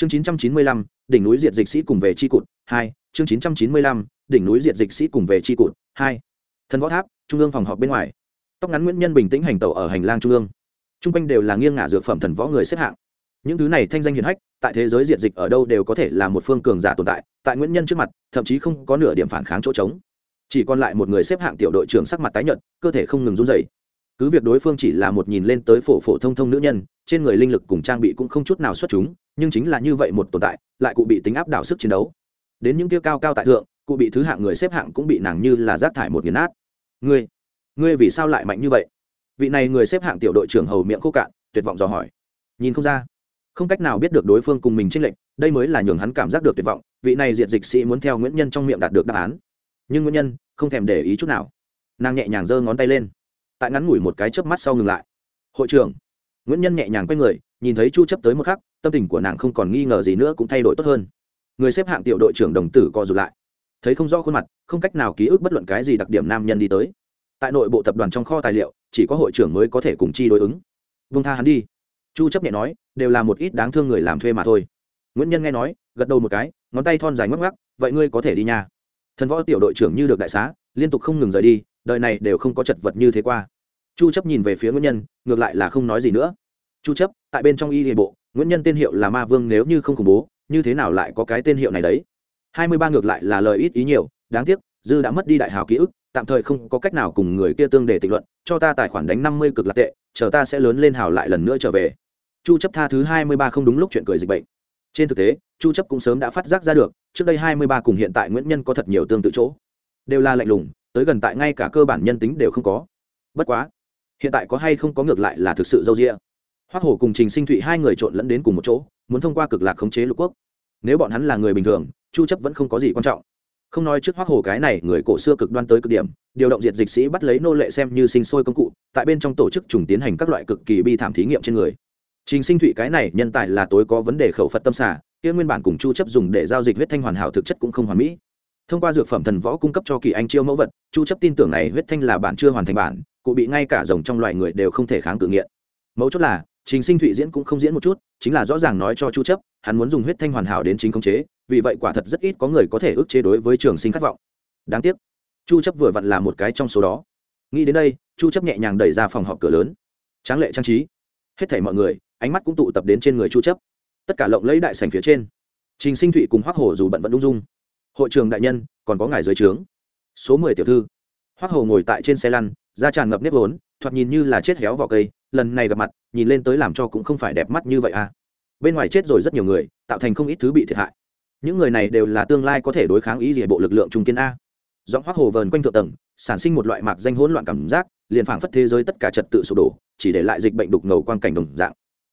chương chín trăm chín mươi lăm, đỉnh núi diệt dịch sĩ cùng về chi cụt, hai. Chương chín trăm chín mươi lăm, đỉnh núi diệt dịch sĩ cùng về chi cụt, hai. Thần võ tháp, trung ương phòng họp bên ngoài. Tóc ngắn nguyễn nhân bình tĩnh hành tẩu ở hành lang trung ương. Trung quanh đều là nghiêng ngả dược phẩm thần võ người xếp hạng. Những thứ này thanh danh hiền hách, tại thế giới diệt dịch ở đâu đều có thể là một phương cường giả tồn tại tại nguyễn nhân trước mặt, thậm chí không có nửa điểm phản kháng chỗ trống. Chỉ còn lại một người xếp hạng tiểu đội trưởng sắc mặt tái nhợt, cơ thể không ngừng run rẩy cứ việc đối phương chỉ là một nhìn lên tới phổ phổ thông thông nữ nhân, trên người linh lực cùng trang bị cũng không chút nào xuất chúng, nhưng chính là như vậy một tồn tại, lại cụ bị tính áp đảo sức chiến đấu. Đến những kia cao cao tại thượng, cụ bị thứ hạng người xếp hạng cũng bị nàng như là rác thải một nghiền nát. Ngươi ngươi vì sao lại mạnh như vậy? Vị này người xếp hạng tiểu đội trưởng hầu miệng khô cạn, tuyệt vọng dò hỏi. Nhìn không ra. Không cách nào biết được đối phương cùng mình trinh lệnh đây mới là nhường hắn cảm giác được tuyệt vọng, vị này diệt dịch sĩ muốn theo nguyễn nhân trong miệng đạt được đáp án. Nhưng nguyễn nhân không thèm để ý chút nào. Nàng nhẹ nhàng giơ ngón tay lên tại ngắn ngủi một cái chớp mắt sau ngừng lại. Hội trưởng. Nguyễn nhân nhẹ nhàng quay người, nhìn thấy chu chấp tới một khắc, tâm tình của nàng không còn nghi ngờ gì nữa cũng thay đổi tốt hơn. Người xếp hạng tiểu đội trưởng đồng tử co rụt lại. Thấy không rõ khuôn mặt, không cách nào ký ức bất luận cái gì đặc điểm nam nhân đi tới. Tại nội bộ tập đoàn trong kho tài liệu, chỉ có hội trưởng mới có thể cùng chi đối ứng. Vung tha hắn đi. Chu chấp nhẹ nói, đều là một ít đáng thương người làm thuê mà thôi. Nguyễn nhân nghe nói, gật đầu một cái, ngón tay thon dài ngoắc ngoắc, vậy ngươi có thể đi nha. Thần võ tiểu đội trưởng như được đại xá, liên tục không ngừng rời đi đời này đều không có chật vật như thế qua. Chu chấp nhìn về phía nguyễn nhân, ngược lại là không nói gì nữa. Chu chấp, tại bên trong y hệ bộ, nguyễn nhân tên hiệu là ma vương nếu như không khủng bố, như thế nào lại có cái tên hiệu này đấy? Hai mươi ba ngược lại là lời ít ý nhiều, đáng tiếc, dư đã mất đi đại hào ký ức, tạm thời không có cách nào cùng người kia tương để tình luận, cho ta tài khoản đánh năm mươi cực lạc tệ, chờ ta sẽ lớn lên hào lại lần nữa trở về. Chu chấp tha thứ hai mươi ba không đúng lúc chuyện cười dịch bệnh. Trên thực tế, chu chấp cũng sớm đã phát giác ra được, trước đây hai mươi ba cùng hiện tại nguyễn nhân có thật nhiều tương tự chỗ. Đều là lạnh lùng tới gần tại ngay cả cơ bản nhân tính đều không có. Bất quá, hiện tại có hay không có ngược lại là thực sự dâu a hoác hổ cùng trình sinh thụy hai người trộn lẫn đến cùng một chỗ, muốn thông qua cực lạc khống chế lục quốc. Nếu bọn hắn là người bình thường, chu chấp vẫn không có gì quan trọng. Không nói trước hoác hồ cái này, người cổ xưa cực đoan tới cực điểm, điều động diệt dịch sĩ bắt lấy nô lệ xem như sinh sôi công cụ, tại bên trong tổ chức trùng tiến hành các loại cực kỳ bi thảm thí nghiệm trên người. Trình sinh thụy cái này, nhân tài là tối có vấn đề khẩu phật tâm xả, kia nguyên bản cùng chu chấp dùng để giao dịch huyết thanh hoàn hảo thực chất cũng không hoàn mỹ thông qua dược phẩm thần võ cung cấp cho kỳ anh chiêu mẫu vật, chu chấp tin tưởng này huyết thanh là bản chưa hoàn thành bản, cụ bị ngay cả rồng trong loài người đều không thể kháng cự nghiện. Mẫu chốt là, trình sinh thụy diễn cũng không diễn một chút, chính là rõ ràng nói cho chu chấp, hắn muốn dùng huyết thanh hoàn hảo đến chính khống chế, vì vậy quả thật rất ít có người có thể ức chế đối với trường sinh khát vọng. Đáng tiếc, chu chấp vừa vặn là một cái trong số đó. Nghĩ đến đây, chu chấp nhẹ nhàng đẩy ra phòng họp cửa lớn. Tráng lệ trang trí. Hết thảy mọi người, ánh mắt cũng tụ tập đến trên người chu chấp. Tất cả lộng lấy đại sảnh phía trên. Trình sinh thụy cùng hoắc hổ dù bận vẫn ung dung hội trường đại nhân, còn có ngài dưới trướng. Số 10 tiểu thư. Hoắc Hồ ngồi tại trên xe lăn, da tràn ngập nếp vốn, thoạt nhìn như là chết héo vào cây, lần này gặp mặt, nhìn lên tới làm cho cũng không phải đẹp mắt như vậy à. Bên ngoài chết rồi rất nhiều người, tạo thành không ít thứ bị thiệt hại. Những người này đều là tương lai có thể đối kháng ý địa bộ lực lượng trung kiên a. Giọng Hoắc hồ vờn quanh thượng tầng, sản sinh một loại mạc danh hỗn loạn cảm giác, liền phảng phất thế giới tất cả trật tự sụp đổ, chỉ để lại dịch bệnh đục ngầu quan cảnh đồng dạng.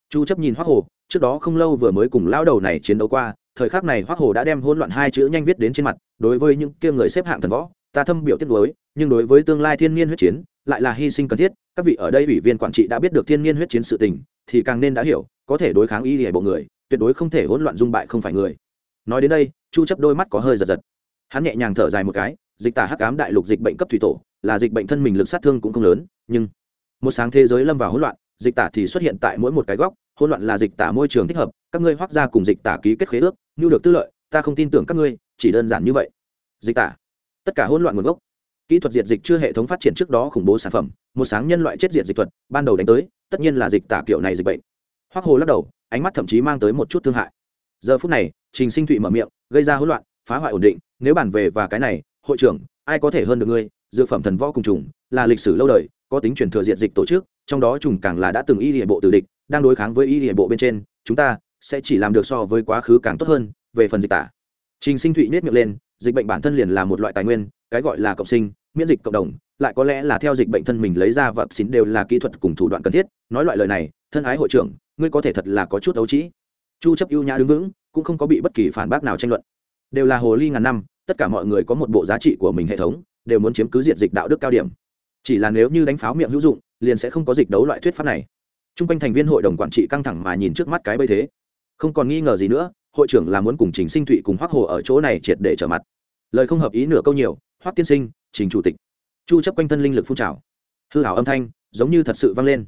Chu chấp nhìn Hoắc hồ, trước đó không lâu vừa mới cùng lao đầu này chiến đấu qua thời khắc này hoắc hồ đã đem hỗn loạn hai chữ nhanh viết đến trên mặt, đối với những kia người xếp hạng thần võ, ta thâm biểu tiết đối nhưng đối với tương lai thiên nhiên huyết chiến, lại là hy sinh cần thiết, các vị ở đây ủy viên quản trị đã biết được thiên nhiên huyết chiến sự tình, thì càng nên đã hiểu, có thể đối kháng y hệ bộ người, tuyệt đối không thể hỗn loạn dung bại không phải người. Nói đến đây, chu chấp đôi mắt có hơi giật giật. Hắn nhẹ nhàng thở dài một cái, dịch tả hắc ám đại lục dịch bệnh cấp thủy tổ, là dịch bệnh thân mình lực sát thương cũng không lớn, nhưng một sáng thế giới lâm vào hỗn loạn, dịch tả thì xuất hiện tại mỗi một cái góc, hỗn loạn là dịch tả môi trường thích hợp, các ngươi hoác ra cùng dịch tả ký kết khế ước nhu được tư lợi, ta không tin tưởng các ngươi, chỉ đơn giản như vậy. Dịch tả. Tất cả hỗn loạn nguồn gốc. Kỹ thuật diệt dịch chưa hệ thống phát triển trước đó khủng bố sản phẩm, một sáng nhân loại chết diệt dịch thuật, ban đầu đánh tới, tất nhiên là dịch tả kiểu này dịch bệnh. Hoác hồ lắc đầu, ánh mắt thậm chí mang tới một chút thương hại. Giờ phút này, trình sinh thụy mở miệng, gây ra hỗn loạn, phá hoại ổn định, nếu bàn về và cái này, hội trưởng, ai có thể hơn được ngươi, dược phẩm thần võ cùng trùng, là lịch sử lâu đời, có tính truyền thừa diệt dịch tổ chức, trong đó trùng càng là đã từng y địa bộ tử địch, đang đối kháng với y địa bộ bên trên, chúng ta sẽ chỉ làm được so với quá khứ càng tốt hơn, về phần dịch tả. Trình sinh thụy nết miệng lên, dịch bệnh bản thân liền là một loại tài nguyên, cái gọi là cộng sinh, miễn dịch cộng đồng, lại có lẽ là theo dịch bệnh thân mình lấy ra vật xín đều là kỹ thuật cùng thủ đoạn cần thiết. Nói loại lời này, thân ái hội trưởng, ngươi có thể thật là có chút đấu trí. chu chấp ưu nhã đứng vững, cũng không có bị bất kỳ phản bác nào tranh luận. Đều là hồ ly ngàn năm, tất cả mọi người có một bộ giá trị của mình hệ thống, đều muốn chiếm cứ diện dịch đạo đức cao điểm. Chỉ là nếu như đánh pháo miệng hữu dụng, liền sẽ không có dịch đấu loại thuyết pháp này. Trung quanh thành viên hội đồng quản trị căng thẳng mà nhìn trước mắt cái bây thế không còn nghi ngờ gì nữa, hội trưởng là muốn cùng trình sinh thụy cùng hoắc hồ ở chỗ này triệt để trở mặt. Lời không hợp ý nửa câu nhiều, hoắc tiên sinh, trình chủ tịch. Chu chấp quanh thân linh lực phun trào. Hư hảo âm thanh, giống như thật sự vang lên.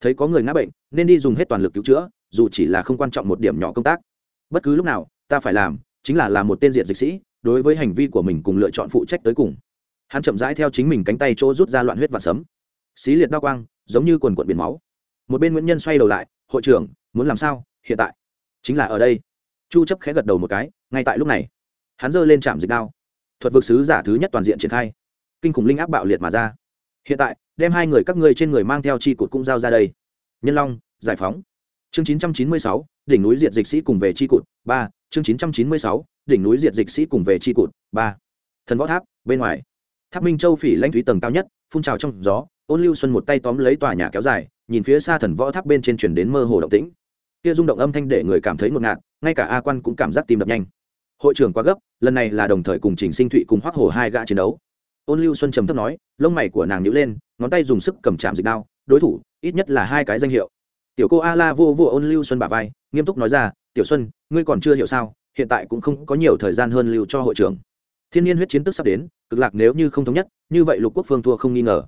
Thấy có người ngã bệnh, nên đi dùng hết toàn lực cứu chữa, dù chỉ là không quan trọng một điểm nhỏ công tác. Bất cứ lúc nào, ta phải làm, chính là làm một tên diện dịch sĩ, đối với hành vi của mình cùng lựa chọn phụ trách tới cùng. Hắn chậm rãi theo chính mình cánh tay chỗ rút ra loạn huyết và sấm. Xí liệt đao quang, giống như quần quận biển máu. Một bên nguyễn nhân xoay đầu lại, hội trưởng, muốn làm sao? Hiện tại chính là ở đây. Chu chấp khẽ gật đầu một cái ngay tại lúc này hắn giơ lên chạm dịch đao. Thuật vực sứ giả thứ nhất toàn diện triển khai. Kinh khủng linh áp bạo liệt mà ra. Hiện tại đem hai người các ngươi trên người mang theo chi cột cũng giao ra đây. Nhân long giải phóng. Chương 996, đỉnh núi diệt dịch sĩ cùng về chi cụt ba. Chương 996, đỉnh núi diệt dịch sĩ cùng về chi cụt ba. Thần võ tháp bên ngoài. Tháp minh châu phỉ lãnh thúy tầng cao nhất phun trào trong gió ôn lưu xuân một tay tóm lấy tòa nhà kéo dài nhìn phía xa thần võ tháp bên trên chuyển đến mơ hồ động tĩnh kia rung động âm thanh để người cảm thấy ngột ngạt, ngay cả a quan cũng cảm giác tim đập nhanh. Hội trưởng quá gấp, lần này là đồng thời cùng trình sinh thụy cùng hoác hồ hai gã chiến đấu. Ôn lưu xuân trầm thấp nói, lông mày của nàng nhữ lên, ngón tay dùng sức cầm chạm dịch đao, đối thủ, ít nhất là hai cái danh hiệu. Tiểu cô a la vô vô ôn lưu xuân bà vai, nghiêm túc nói ra, tiểu xuân, ngươi còn chưa hiểu sao, hiện tại cũng không có nhiều thời gian hơn lưu cho hội trưởng. Thiên nhiên huyết chiến tức sắp đến, cực lạc nếu như không thống nhất, như vậy lục quốc phương thua không nghi ngờ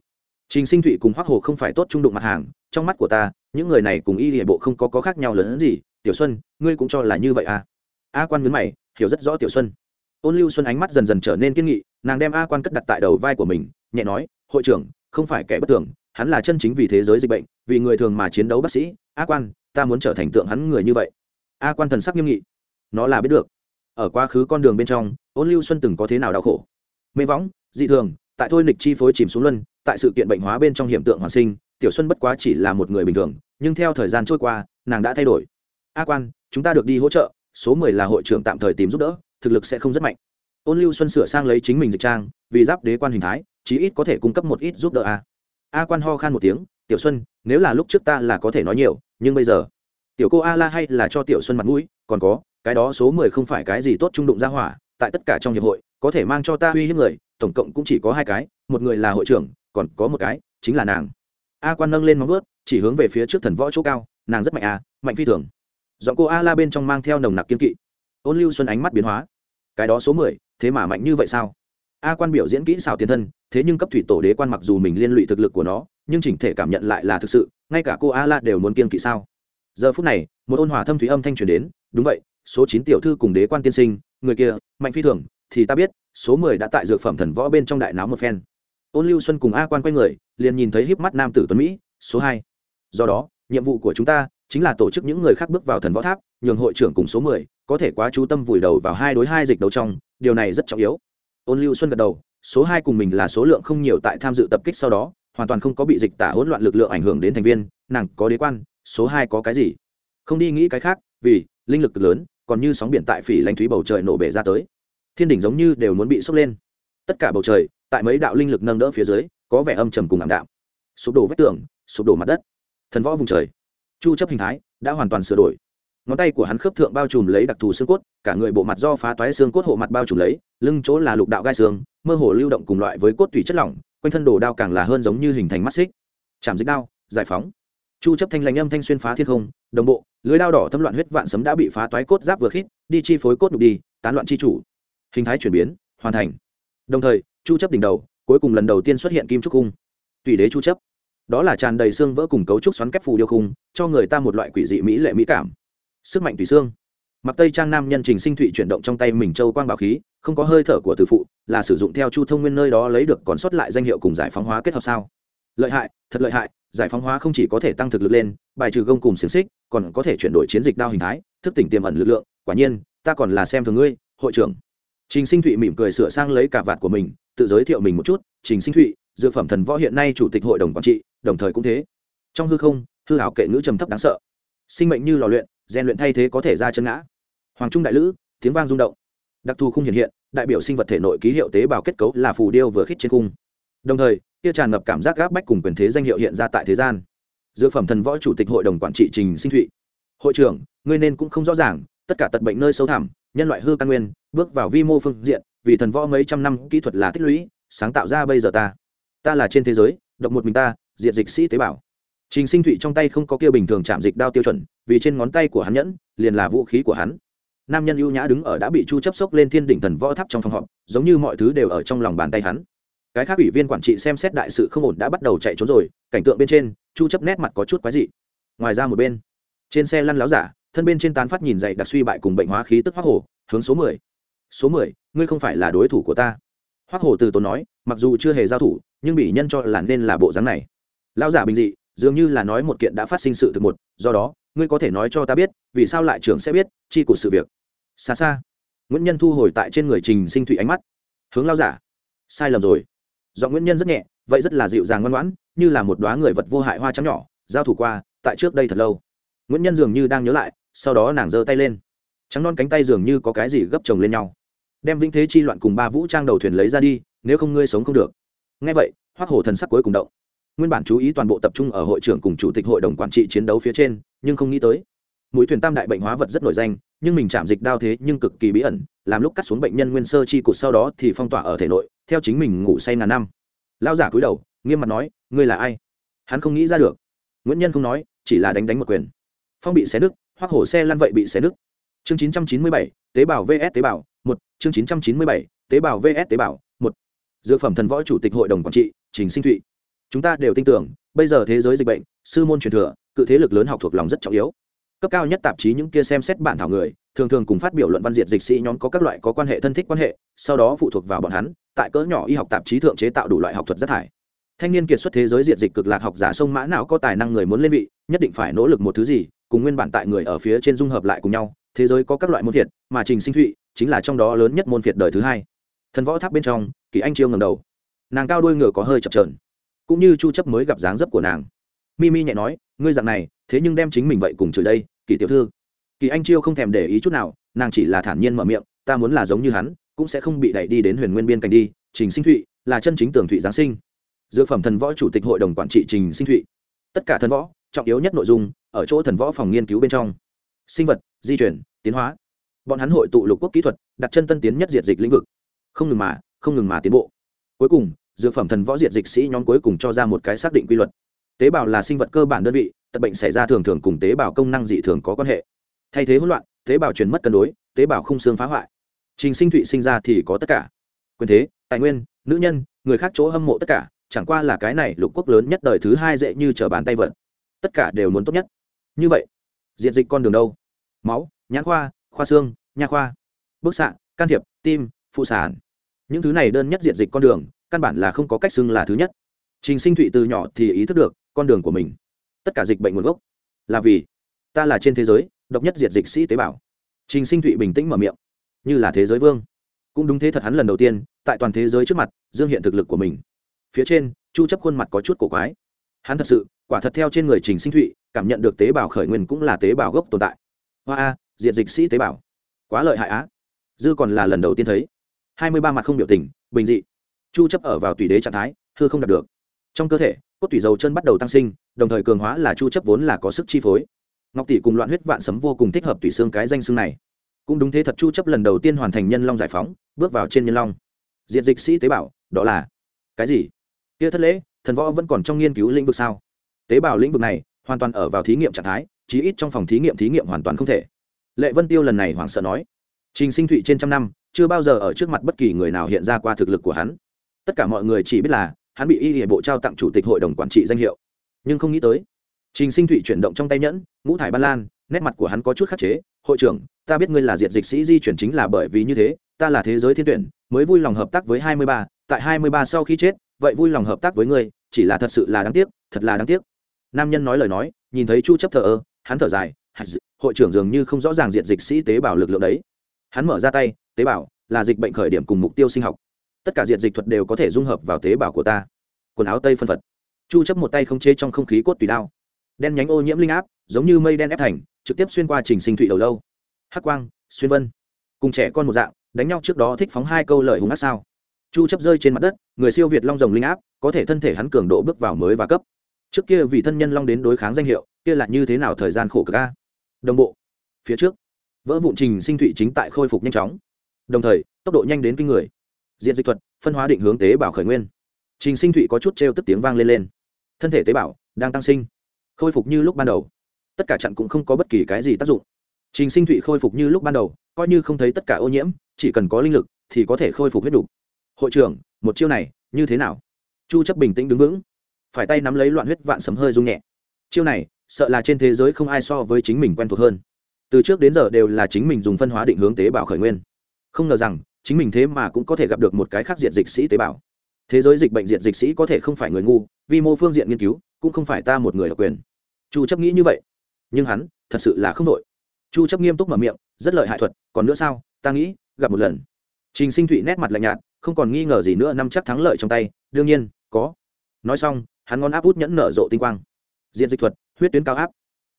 trình sinh thụy cùng hoác hồ không phải tốt trung đụng mặt hàng trong mắt của ta những người này cùng y địa bộ không có, có khác nhau lớn hơn gì. Tiểu xuân ngươi cũng cho là như vậy à? A quan nhấn mày hiểu rất rõ tiểu xuân. Ôn lưu xuân ánh mắt dần dần trở nên kiên nghị nàng đem a quan cất đặt tại đầu vai của mình nhẹ nói hội trưởng không phải kẻ bất tưởng hắn là chân chính vì thế giới dịch bệnh vì người thường mà chiến đấu bác sĩ. A quan ta muốn trở thành tượng hắn người như vậy. A quan thần sắc nghiêm nghị. Nó là biết được. Ở quá khứ con đường bên trong ôn lưu xuân từng có thế nào đau khổ? Mê võng dị thường tại thôi nịch chi phối chìm xuống luân tại sự kiện bệnh hóa bên trong hiện tượng hoàn sinh, tiểu xuân bất quá chỉ là một người bình thường, nhưng theo thời gian trôi qua, nàng đã thay đổi. A quan, chúng ta được đi hỗ trợ, số mười là hội trưởng tạm thời tìm giúp đỡ, thực lực sẽ không rất mạnh. Ôn lưu xuân sửa sang lấy chính mình dịch trang, vì giáp đế quan hình thái, chí ít có thể cung cấp một ít giúp đỡ a. A quan ho khan một tiếng, tiểu xuân, nếu là lúc trước ta là có thể nói nhiều, nhưng bây giờ, tiểu cô a la hay là cho tiểu xuân mặt mũi, còn có, cái đó số mười không phải cái gì tốt trung đụng ra hỏa, tại tất cả trong hiệp hội, có thể mang cho ta uy hiếp người, tổng cộng cũng chỉ có hai cái, một người là hội trưởng còn có một cái, chính là nàng. A quan nâng lên móng vớt chỉ hướng về phía trước thần võ chỗ cao, nàng rất mạnh à mạnh phi thường. Giọng cô a la bên trong mang theo nồng nặc kiên kỵ. Ôn lưu xuân ánh mắt biến hóa. Cái đó số mười, thế mà mạnh như vậy sao? A quan biểu diễn kỹ xảo tiền thân, thế nhưng cấp thủy tổ đế quan mặc dù mình liên lụy thực lực của nó, nhưng chỉnh thể cảm nhận lại là thực sự, ngay cả cô a la đều muốn kiên kỵ sao? Giờ phút này, một ôn hòa thâm thủy âm thanh truyền đến, đúng vậy, số chín tiểu thư cùng đế quan tiên sinh, người kia, mạnh phi thường, thì ta biết, số mười đã tại dược phẩm thần võ bên trong đại náo một phen ôn lưu xuân cùng a quan quay người, liền nhìn thấy híp mắt nam tử tuấn mỹ, số hai. Do đó, nhiệm vụ của chúng ta chính là tổ chức những người khác bước vào thần võ tháp, nhường hội trưởng cùng số mười có thể quá chú tâm vùi đầu vào hai đối hai dịch đấu trong, điều này rất trọng yếu. Ôn lưu xuân gật đầu, số hai cùng mình là số lượng không nhiều tại tham dự tập kích sau đó, hoàn toàn không có bị dịch tả hỗn loạn lực lượng ảnh hưởng đến thành viên, nàng có đế quan, số hai có cái gì? Không đi nghĩ cái khác, vì linh lực lớn, còn như sóng biển tại phỉ lãnh thúy bầu trời nổ bể ra tới. Thiên đỉnh giống như đều muốn bị sốc lên. Tất cả bầu trời tại mấy đạo linh lực nâng đỡ phía dưới, có vẻ âm trầm cùng ảm đạm. Sụp đổ vách tường, sụp đổ mặt đất. Thần võ vùng trời. Chu chấp hình thái đã hoàn toàn sửa đổi. Ngón tay của hắn khớp thượng bao trùm lấy đặc thù xương cốt, cả người bộ mặt do phá toái xương cốt hộ mặt bao trùm lấy, lưng chỗ là lục đạo gai xương, mơ hồ lưu động cùng loại với cốt tủy chất lỏng, quanh thân đồ đao càng là hơn giống như hình thành mắt xích. Chạm dịch đao, giải phóng. Chu chấp thanh lãnh âm thanh xuyên phá thiên không, đồng bộ, lưới đao đỏ thâm loạn huyết vạn sấm đã bị phá toái cốt giáp vừa khít, đi chi phối cốt đục đi, tán loạn chi chủ. Hình thái chuyển biến, hoàn thành. Đồng thời chu chấp đỉnh đầu, cuối cùng lần đầu tiên xuất hiện kim trúc cung tùy đế chu chấp. Đó là tràn đầy xương vỡ cùng cấu trúc xoắn kép phù điêu khung, cho người ta một loại quỷ dị mỹ lệ mỹ cảm. Sức mạnh tùy xương. Mặc tây trang nam nhân trình sinh thụy chuyển động trong tay mình châu quang bảo khí, không có hơi thở của từ phụ, là sử dụng theo chu thông nguyên nơi đó lấy được còn sót lại danh hiệu cùng giải phóng hóa kết hợp sao. Lợi hại, thật lợi hại, giải phóng hóa không chỉ có thể tăng thực lực lên, bài trừ gông cùng xiềng xích, còn có thể chuyển đổi chiến dịch đao hình thái, thức tỉnh tiềm ẩn lực lượng, quả nhiên, ta còn là xem thường ngươi, hội trưởng. Trình sinh thụy mỉm cười sửa sang lấy cả vạt của mình tự giới thiệu mình một chút, trình sinh thụy, dược phẩm thần võ hiện nay chủ tịch hội đồng quản trị, đồng thời cũng thế. Trong hư không, hư hảo kệ ngữ trầm thấp đáng sợ. Sinh mệnh như lò luyện, rèn luyện thay thế có thể ra chân ngã. Hoàng trung đại lữ, tiếng vang rung động. Đặc thù không hiện hiện, đại biểu sinh vật thể nội ký hiệu tế bào kết cấu là phù điêu vừa khít trên cung đồng thời, kia tràn ngập cảm giác gáp bách cùng quyền thế danh hiệu hiện ra tại thế gian. Dược phẩm thần võ chủ tịch hội đồng quản trị trình sinh thụy. Hội trưởng, ngươi nên cũng không rõ ràng, tất cả tật bệnh nơi sâu thẳm, nhân loại hư căn nguyên, bước vào vi mô phương diện vì thần võ mấy trăm năm kỹ thuật là tích lũy, sáng tạo ra bây giờ ta. Ta là trên thế giới, độc một mình ta diện dịch sĩ tế bào. Trình sinh thụy trong tay không có kia bình thường chạm dịch đao tiêu chuẩn, vì trên ngón tay của hắn nhẫn, liền là vũ khí của hắn. Nam nhân ưu nhã đứng ở đã bị chu chấp sốc lên thiên đỉnh thần võ tháp trong phòng họp, giống như mọi thứ đều ở trong lòng bàn tay hắn. Cái khác ủy viên quản trị xem xét đại sự không ổn đã bắt đầu chạy trốn rồi, cảnh tượng bên trên, chu chấp nét mặt có chút quái dị. Ngoài ra một bên, trên xe lăn láo giả, thân bên trên tán phát nhìn dậy đặc suy bại cùng bệnh hóa khí tức hóa hồ hướng số mười số mười, ngươi không phải là đối thủ của ta. Hoắc hồ từ tốn nói, mặc dù chưa hề giao thủ, nhưng bị nhân cho là nên là bộ dáng này. Lao giả bình dị, dường như là nói một kiện đã phát sinh sự thực một, do đó, ngươi có thể nói cho ta biết, vì sao lại trưởng sẽ biết, chi của sự việc. Xa xa, nguyễn nhân thu hồi tại trên người trình sinh thụy ánh mắt. Hướng lao giả, sai lầm rồi. Do nguyễn nhân rất nhẹ, vậy rất là dịu dàng ngoan ngoãn, như là một đoá người vật vô hại hoa trắng nhỏ, giao thủ qua, tại trước đây thật lâu. Nguyễn nhân dường như đang nhớ lại, sau đó nàng giơ tay lên. Trắng non cánh tay dường như có cái gì gấp chồng lên nhau đem vĩnh thế chi loạn cùng ba vũ trang đầu thuyền lấy ra đi nếu không ngươi sống không được. Ngay vậy hoác hồ thần sắc cuối cùng động. Nguyên bản chú ý toàn bộ tập trung ở hội trưởng cùng chủ tịch hội đồng quản trị chiến đấu phía trên nhưng không nghĩ tới. Mũi thuyền tam đại bệnh hóa vật rất nổi danh nhưng mình chạm dịch đao thế nhưng cực kỳ bí ẩn làm lúc cắt xuống bệnh nhân nguyên sơ chi cụt sau đó thì phong tỏa ở thể nội theo chính mình ngủ say ngàn năm. Lao giả cúi đầu nghiêm mặt nói ngươi là ai? Hắn không nghĩ ra được. Nguyễn nhân không nói chỉ là đánh đánh một quyền. Phong bị xé đứt hoặc hổ xe lăn vậy bị xé đứt chương 997, tế bào vs tế bào một chương 997, tế bào vs tế bào một. Dược phẩm thần võ chủ tịch hội đồng quản trị trình sinh thụy. Chúng ta đều tin tưởng bây giờ thế giới dịch bệnh sư môn truyền thừa cự thế lực lớn học thuộc lòng rất trọng yếu. Cấp cao nhất tạp chí những kia xem xét bản thảo người thường thường cùng phát biểu luận văn diệt dịch sĩ nhóm có các loại có quan hệ thân thích quan hệ sau đó phụ thuộc vào bọn hắn tại cỡ nhỏ y học tạp chí thượng chế tạo đủ loại học thuật rất thải. Thanh niên kiệt xuất thế giới diệt dịch cực lạc học giả sông mã não có tài năng người muốn lên vị nhất định phải nỗ lực một thứ gì cùng nguyên bản tại người ở phía trên dung hợp lại cùng nhau thế giới có các loại môn phiệt, mà trình sinh thụy chính là trong đó lớn nhất môn phiệt đời thứ hai. Thần võ tháp bên trong, kỳ anh chiêu ngầm đầu. Nàng cao đuôi ngựa có hơi chập trờn cũng như chu chấp mới gặp dáng dấp của nàng. Mimi nhẹ nói, ngươi dạng này, thế nhưng đem chính mình vậy cùng chửi đây, kỳ tiểu thư. Kỳ anh chiêu không thèm để ý chút nào, nàng chỉ là thản nhiên mở miệng, ta muốn là giống như hắn, cũng sẽ không bị đẩy đi đến huyền nguyên biên cảnh đi, trình sinh thụy là chân chính tường thụy giáng sinh. Dược phẩm thần võ chủ tịch hội đồng quản trị trình sinh thụy. Tất cả thần võ, trọng yếu nhất nội dung, ở chỗ thần võ phòng nghiên cứu bên trong. Sinh vật, di chuyển tiến hóa. Bọn hắn hội tụ lục quốc kỹ thuật, đặt chân tân tiến nhất diệt dịch lĩnh vực. Không ngừng mà, không ngừng mà tiến bộ. Cuối cùng, dược phẩm thần võ diệt dịch sĩ nhóm cuối cùng cho ra một cái xác định quy luật. Tế bào là sinh vật cơ bản đơn vị, tật bệnh xảy ra thường thường cùng tế bào công năng dị thường có quan hệ. Thay thế hỗn loạn, tế bào chuyển mất cân đối, tế bào không xương phá hoại. Trình sinh thụy sinh ra thì có tất cả. Quyền thế, tài nguyên, nữ nhân, người khác chỗ hâm mộ tất cả, chẳng qua là cái này lục quốc lớn nhất đời thứ hai dễ như trở bàn tay vật tất cả đều muốn tốt nhất. Như vậy diện dịch con đường đâu? Máu nhãn khoa khoa xương, nha khoa, bức xạ, can thiệp, tim, phụ sản. Những thứ này đơn nhất diện dịch con đường, căn bản là không có cách xưng là thứ nhất. Trình sinh thụy từ nhỏ thì ý thức được con đường của mình. Tất cả dịch bệnh nguồn gốc là vì ta là trên thế giới, độc nhất diệt dịch sĩ tế bào. Trình sinh thụy bình tĩnh mở miệng. Như là thế giới vương. Cũng đúng thế thật hắn lần đầu tiên, tại toàn thế giới trước mặt, dương hiện thực lực của mình. Phía trên, chu chấp khuôn mặt có chút cổ quái. Hắn thật sự, quả thật theo trên người trình sinh thụy, cảm nhận được tế bào khởi nguyên cũng là tế bào gốc tồn tại. Hoa a diệt dịch sĩ tế bào. Quá lợi hại á. Dư còn là lần đầu tiên thấy. Hai mươi ba mặt không biểu tình, bình dị. Chu chấp ở vào tùy đế trạng thái, hư không đạt được. Trong cơ thể, cốt tủy dầu chân bắt đầu tăng sinh, đồng thời cường hóa là chu chấp vốn là có sức chi phối. Ngọc tỷ cùng loạn huyết vạn sấm vô cùng thích hợp tùy xương cái danh xương này. Cũng đúng thế thật chu chấp lần đầu tiên hoàn thành nhân long giải phóng, bước vào trên nhân long. Diện dịch sĩ tế bào, đó là cái gì? Kia thất lễ, thần võ vẫn còn trong nghiên cứu lĩnh vực sao? Tế bào lĩnh vực này, hoàn toàn ở vào thí nghiệm trạng thái, chí ít trong phòng thí nghiệm thí nghiệm hoàn toàn không thể lệ vân tiêu lần này hoảng sợ nói, trình sinh thụy trên trăm năm, chưa bao giờ ở trước mặt bất kỳ người nào hiện ra qua thực lực của hắn. Tất cả mọi người chỉ biết là, hắn bị y hệ bộ trao tặng chủ tịch hội đồng quản trị danh hiệu. Nhưng không nghĩ tới, trình sinh thụy chuyển động trong tay nhẫn, ngũ thải ban lan, nét mặt của hắn có chút khắc chế. Hội trưởng, ta biết ngươi là diệt dịch sĩ di chuyển chính là bởi vì như thế, ta là thế giới thiên tuyển, mới vui lòng hợp tác với hai mươi ba, tại hai mươi ba sau khi chết, vậy vui lòng hợp tác với ngươi, chỉ là thật sự là đáng tiếc, thật là đáng tiếc. Nam nhân nói lời nói, nhìn thấy chu chấp thờ ơ, hắn thở dài hội trưởng dường như không rõ ràng diện dịch sĩ tế bào lực lượng đấy. Hắn mở ra tay, tế bào, là dịch bệnh khởi điểm cùng mục tiêu sinh học. Tất cả diện dịch thuật đều có thể dung hợp vào tế bào của ta. Quần áo tây phân phật. Chu chấp một tay không chế trong không khí cốt tùy đao. Đen nhánh ô nhiễm linh áp, giống như mây đen ép thành, trực tiếp xuyên qua trình sinh thụy đầu lâu. Hắc quang, xuyên vân. Cùng trẻ con một dạng, đánh nhau trước đó thích phóng hai câu lời hùng ác sao. Chu chấp rơi trên mặt đất, người siêu việt long rồng linh áp, có thể thân thể hắn cường độ bước vào mới và cấp. Trước kia vì thân nhân long đến đối kháng danh hiệu, kia là như thế nào thời gian khổ cực a? Đồng bộ. Phía trước, vỡ vụn trình sinh thụy chính tại khôi phục nhanh chóng. Đồng thời, tốc độ nhanh đến kinh người. Diện dịch thuật, phân hóa định hướng tế bào khởi nguyên. Trình sinh thụy có chút trêu tức tiếng vang lên lên. Thân thể tế bào đang tăng sinh, khôi phục như lúc ban đầu. Tất cả chặn cũng không có bất kỳ cái gì tác dụng. Trình sinh thụy khôi phục như lúc ban đầu, coi như không thấy tất cả ô nhiễm, chỉ cần có linh lực thì có thể khôi phục huyết đủ. Hội trưởng, một chiêu này, như thế nào? Chu chấp bình tĩnh đứng vững, phải tay nắm lấy loạn huyết vạn sấm hơi rung nhẹ. Chiêu này sợ là trên thế giới không ai so với chính mình quen thuộc hơn. Từ trước đến giờ đều là chính mình dùng phân hóa định hướng tế bào khởi nguyên. Không ngờ rằng, chính mình thế mà cũng có thể gặp được một cái khác diện dịch sĩ tế bào. Thế giới dịch bệnh diện dịch sĩ có thể không phải người ngu vì mô phương diện nghiên cứu, cũng không phải ta một người độc quyền. Chu chấp nghĩ như vậy. Nhưng hắn, thật sự là không đội chu chấp nghiêm túc mở miệng, rất lợi hại thuật, còn nữa sao, ta nghĩ, gặp một lần. Trình sinh thụy nét mặt lạnh nhạt, không còn nghi ngờ gì nữa, năm chắc thắng lợi trong tay, đương nhiên, có. Nói xong, hắn ngón áp út nhẫn nở rộ tinh quang. Diện dịch thuật huyết tuyến cao áp.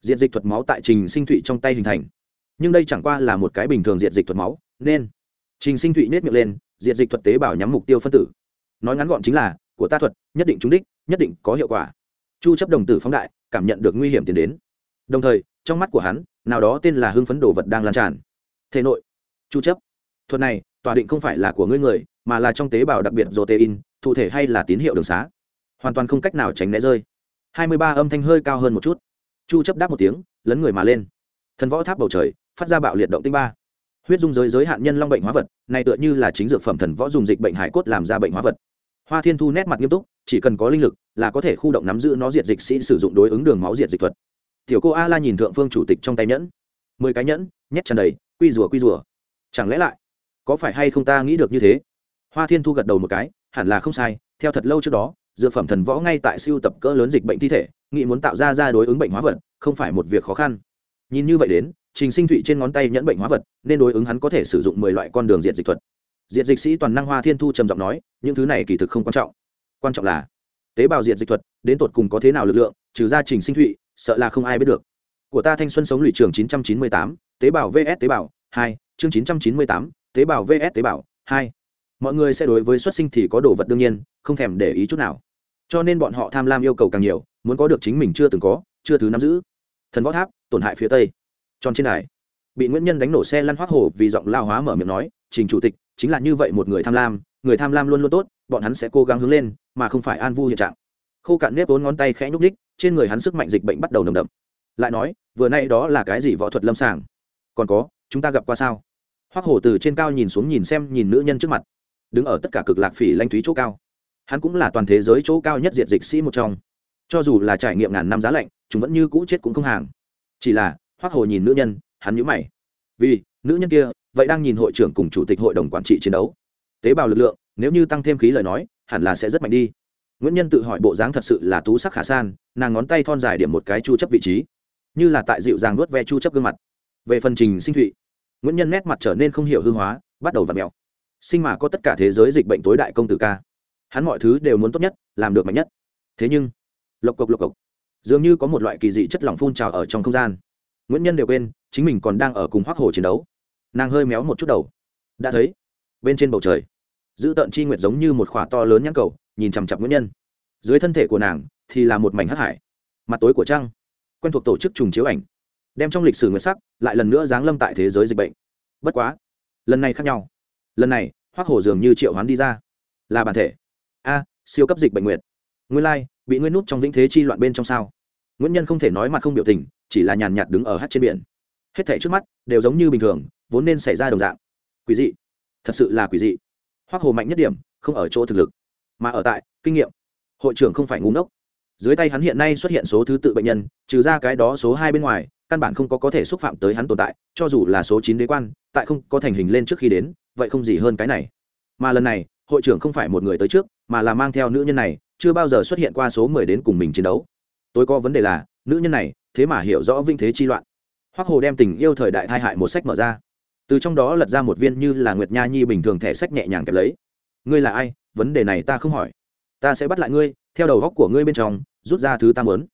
Diện dịch thuật máu tại trình sinh thụy trong tay hình thành. Nhưng đây chẳng qua là một cái bình thường diện dịch thuật máu, nên trình sinh thụy nhét miệng lên, diện dịch thuật tế bào nhắm mục tiêu phân tử. Nói ngắn gọn chính là, của ta thuật, nhất định trúng đích, nhất định có hiệu quả. Chu chấp đồng tử phóng đại, cảm nhận được nguy hiểm tiến đến. Đồng thời, trong mắt của hắn, nào đó tên là hưng phấn đồ vật đang lan tràn. Thể nội. Chu chấp. Thuật này tòa định không phải là của ngươi người, mà là trong tế bào đặc biệt protein, thụ thể hay là tín hiệu đường xá. Hoàn toàn không cách nào tránh né rơi. 23 âm thanh hơi cao hơn một chút. Chu chấp đáp một tiếng, lấn người mà lên. Thần võ tháp bầu trời, phát ra bạo liệt động tinh ba. Huyết dung giới giới hạn nhân long bệnh hóa vật, này tựa như là chính dược phẩm thần võ dùng dịch bệnh hải cốt làm ra bệnh hóa vật. Hoa thiên thu nét mặt nghiêm túc, chỉ cần có linh lực là có thể khu động nắm giữ nó diệt dịch sĩ sử dụng đối ứng đường máu diệt dịch thuật. Tiểu cô a la nhìn thượng phương chủ tịch trong tay nhẫn. Mười cái nhẫn, nhét tràn đầy, quy rùa quy rùa. Chẳng lẽ lại, có phải hay không ta nghĩ được như thế? Hoa thiên thu gật đầu một cái, hẳn là không sai, theo thật lâu trước đó dược phẩm thần võ ngay tại siêu tập cỡ lớn dịch bệnh thi thể nghị muốn tạo ra ra đối ứng bệnh hóa vật không phải một việc khó khăn. Nhìn như vậy đến trình sinh thụy trên ngón tay nhẫn bệnh hóa vật nên đối ứng hắn có thể sử dụng mười loại con đường diệt dịch thuật. Diệt dịch sĩ toàn năng hoa thiên thu trầm giọng nói những thứ này kỳ thực không quan trọng. Quan trọng là tế bào diệt dịch thuật đến tột cùng có thế nào lực lượng trừ ra trình sinh thụy sợ là không ai biết được. Của ta thanh xuân sống lụy trường 998, tế bào vs tế bào 2, chương 998, tế bào vs tế bào 2. mọi người sẽ đối với xuất sinh thì có đồ vật đương nhiên không thèm để ý chút nào. Cho nên bọn họ tham lam yêu cầu càng nhiều, muốn có được chính mình chưa từng có, chưa thứ nắm giữ. Thần võ tháp, tổn hại phía tây. Tròn trên đài, bị nguyễn nhân đánh nổ xe lăn hoác hồ vì giọng lao hóa mở miệng nói, trình chủ tịch, chính là như vậy một người tham lam, người tham lam luôn luôn tốt, bọn hắn sẽ cố gắng hướng lên, mà không phải an vu hiện trạng. Khô cạn nếp bốn ngón tay khẽ nhúc ních trên người hắn sức mạnh dịch bệnh bắt đầu nồng đậm. Lại nói, vừa nay đó là cái gì võ thuật lâm sàng? Còn có, chúng ta gặp qua sao? Hoác hổ từ trên cao nhìn xuống nhìn xem nhìn nữ nhân trước mặt, đứng ở tất cả cực lạc phỉ lanh thúy chỗ cao hắn cũng là toàn thế giới chỗ cao nhất diệt dịch sĩ một trong. Cho dù là trải nghiệm ngàn năm giá lạnh, chúng vẫn như cũ chết cũng không hàng. Chỉ là hoác hồ nhìn nữ nhân, hắn nhữ mày. Vì, nữ nhân kia, vậy đang nhìn hội trưởng cùng chủ tịch hội đồng quản trị chiến đấu. Tế bào lực lượng, nếu như tăng thêm khí lời nói, hẳn là sẽ rất mạnh đi. Nguyễn nhân tự hỏi bộ dáng thật sự là tú sắc khả san, nàng ngón tay thon dài điểm một cái chu chấp vị trí. Như là tại dịu dàng nuốt ve chu chấp gương mặt. Về phần trình sinh thụy, nguyễn nhân nét mặt trở nên không hiểu hư hóa, bắt đầu v ặ mèo. Sinh mà có tất cả thế giới dịch bệnh tối đại công tử ca hắn mọi thứ đều muốn tốt nhất, làm được mạnh nhất. Thế nhưng, lộc cộc lộc cộc, dường như có một loại kỳ dị chất lỏng phun trào ở trong không gian. Nguyễn nhân đều quên, chính mình còn đang ở cùng hoác hồ chiến đấu. Nàng hơi méo một chút đầu. Đã thấy, bên trên bầu trời, giữ tợn chi nguyệt giống như một khỏa to lớn nhãn cầu, nhìn chằm chặp nguyễn nhân. Dưới thân thể của nàng thì là một mảnh hắc hải. Mặt tối của trăng quen thuộc tổ chức trùng chiếu ảnh, đem trong lịch sử nguyệt sắc lại lần nữa giáng lâm tại thế giới dịch bệnh. Bất quá, lần này khác nhau. Lần này hoác hồ dường như triệu hoán đi ra. Là bản thể a siêu cấp dịch bệnh nguyệt. Nguyên lai、like, bị ngươi nút trong vĩnh thế chi loạn bên trong sao? Nguyễn nhân không thể nói mặt không biểu tình chỉ là nhàn nhạt đứng ở hát trên biển. Hết thảy trước mắt đều giống như bình thường vốn nên xảy ra đồng dạng. Quỷ dị. Thật sự là quỷ dị. Hoác hồ mạnh nhất điểm không ở chỗ thực lực mà ở tại kinh nghiệm. Hội trưởng không phải ngu ngốc. Dưới tay hắn hiện nay xuất hiện số thứ tự bệnh nhân trừ ra cái đó số hai bên ngoài căn bản không có có thể xúc phạm tới hắn tồn tại cho dù là số chín đế quan tại không có thành hình lên trước khi đến vậy không gì hơn cái này. Mà lần này hội trưởng không phải một người tới trước, mà là mang theo nữ nhân này, chưa bao giờ xuất hiện qua số mười đến cùng mình chiến đấu. Tôi có vấn đề là, nữ nhân này, thế mà hiểu rõ vinh thế chi loạn. Hoắc hồ đem tình yêu thời đại thai hại một sách mở ra. Từ trong đó lật ra một viên như là nguyệt nha nhi bình thường thẻ sách nhẹ nhàng kẹp lấy. Ngươi là ai? Vấn đề này ta không hỏi. Ta sẽ bắt lại ngươi, theo đầu góc của ngươi bên trong, rút ra thứ ta muốn.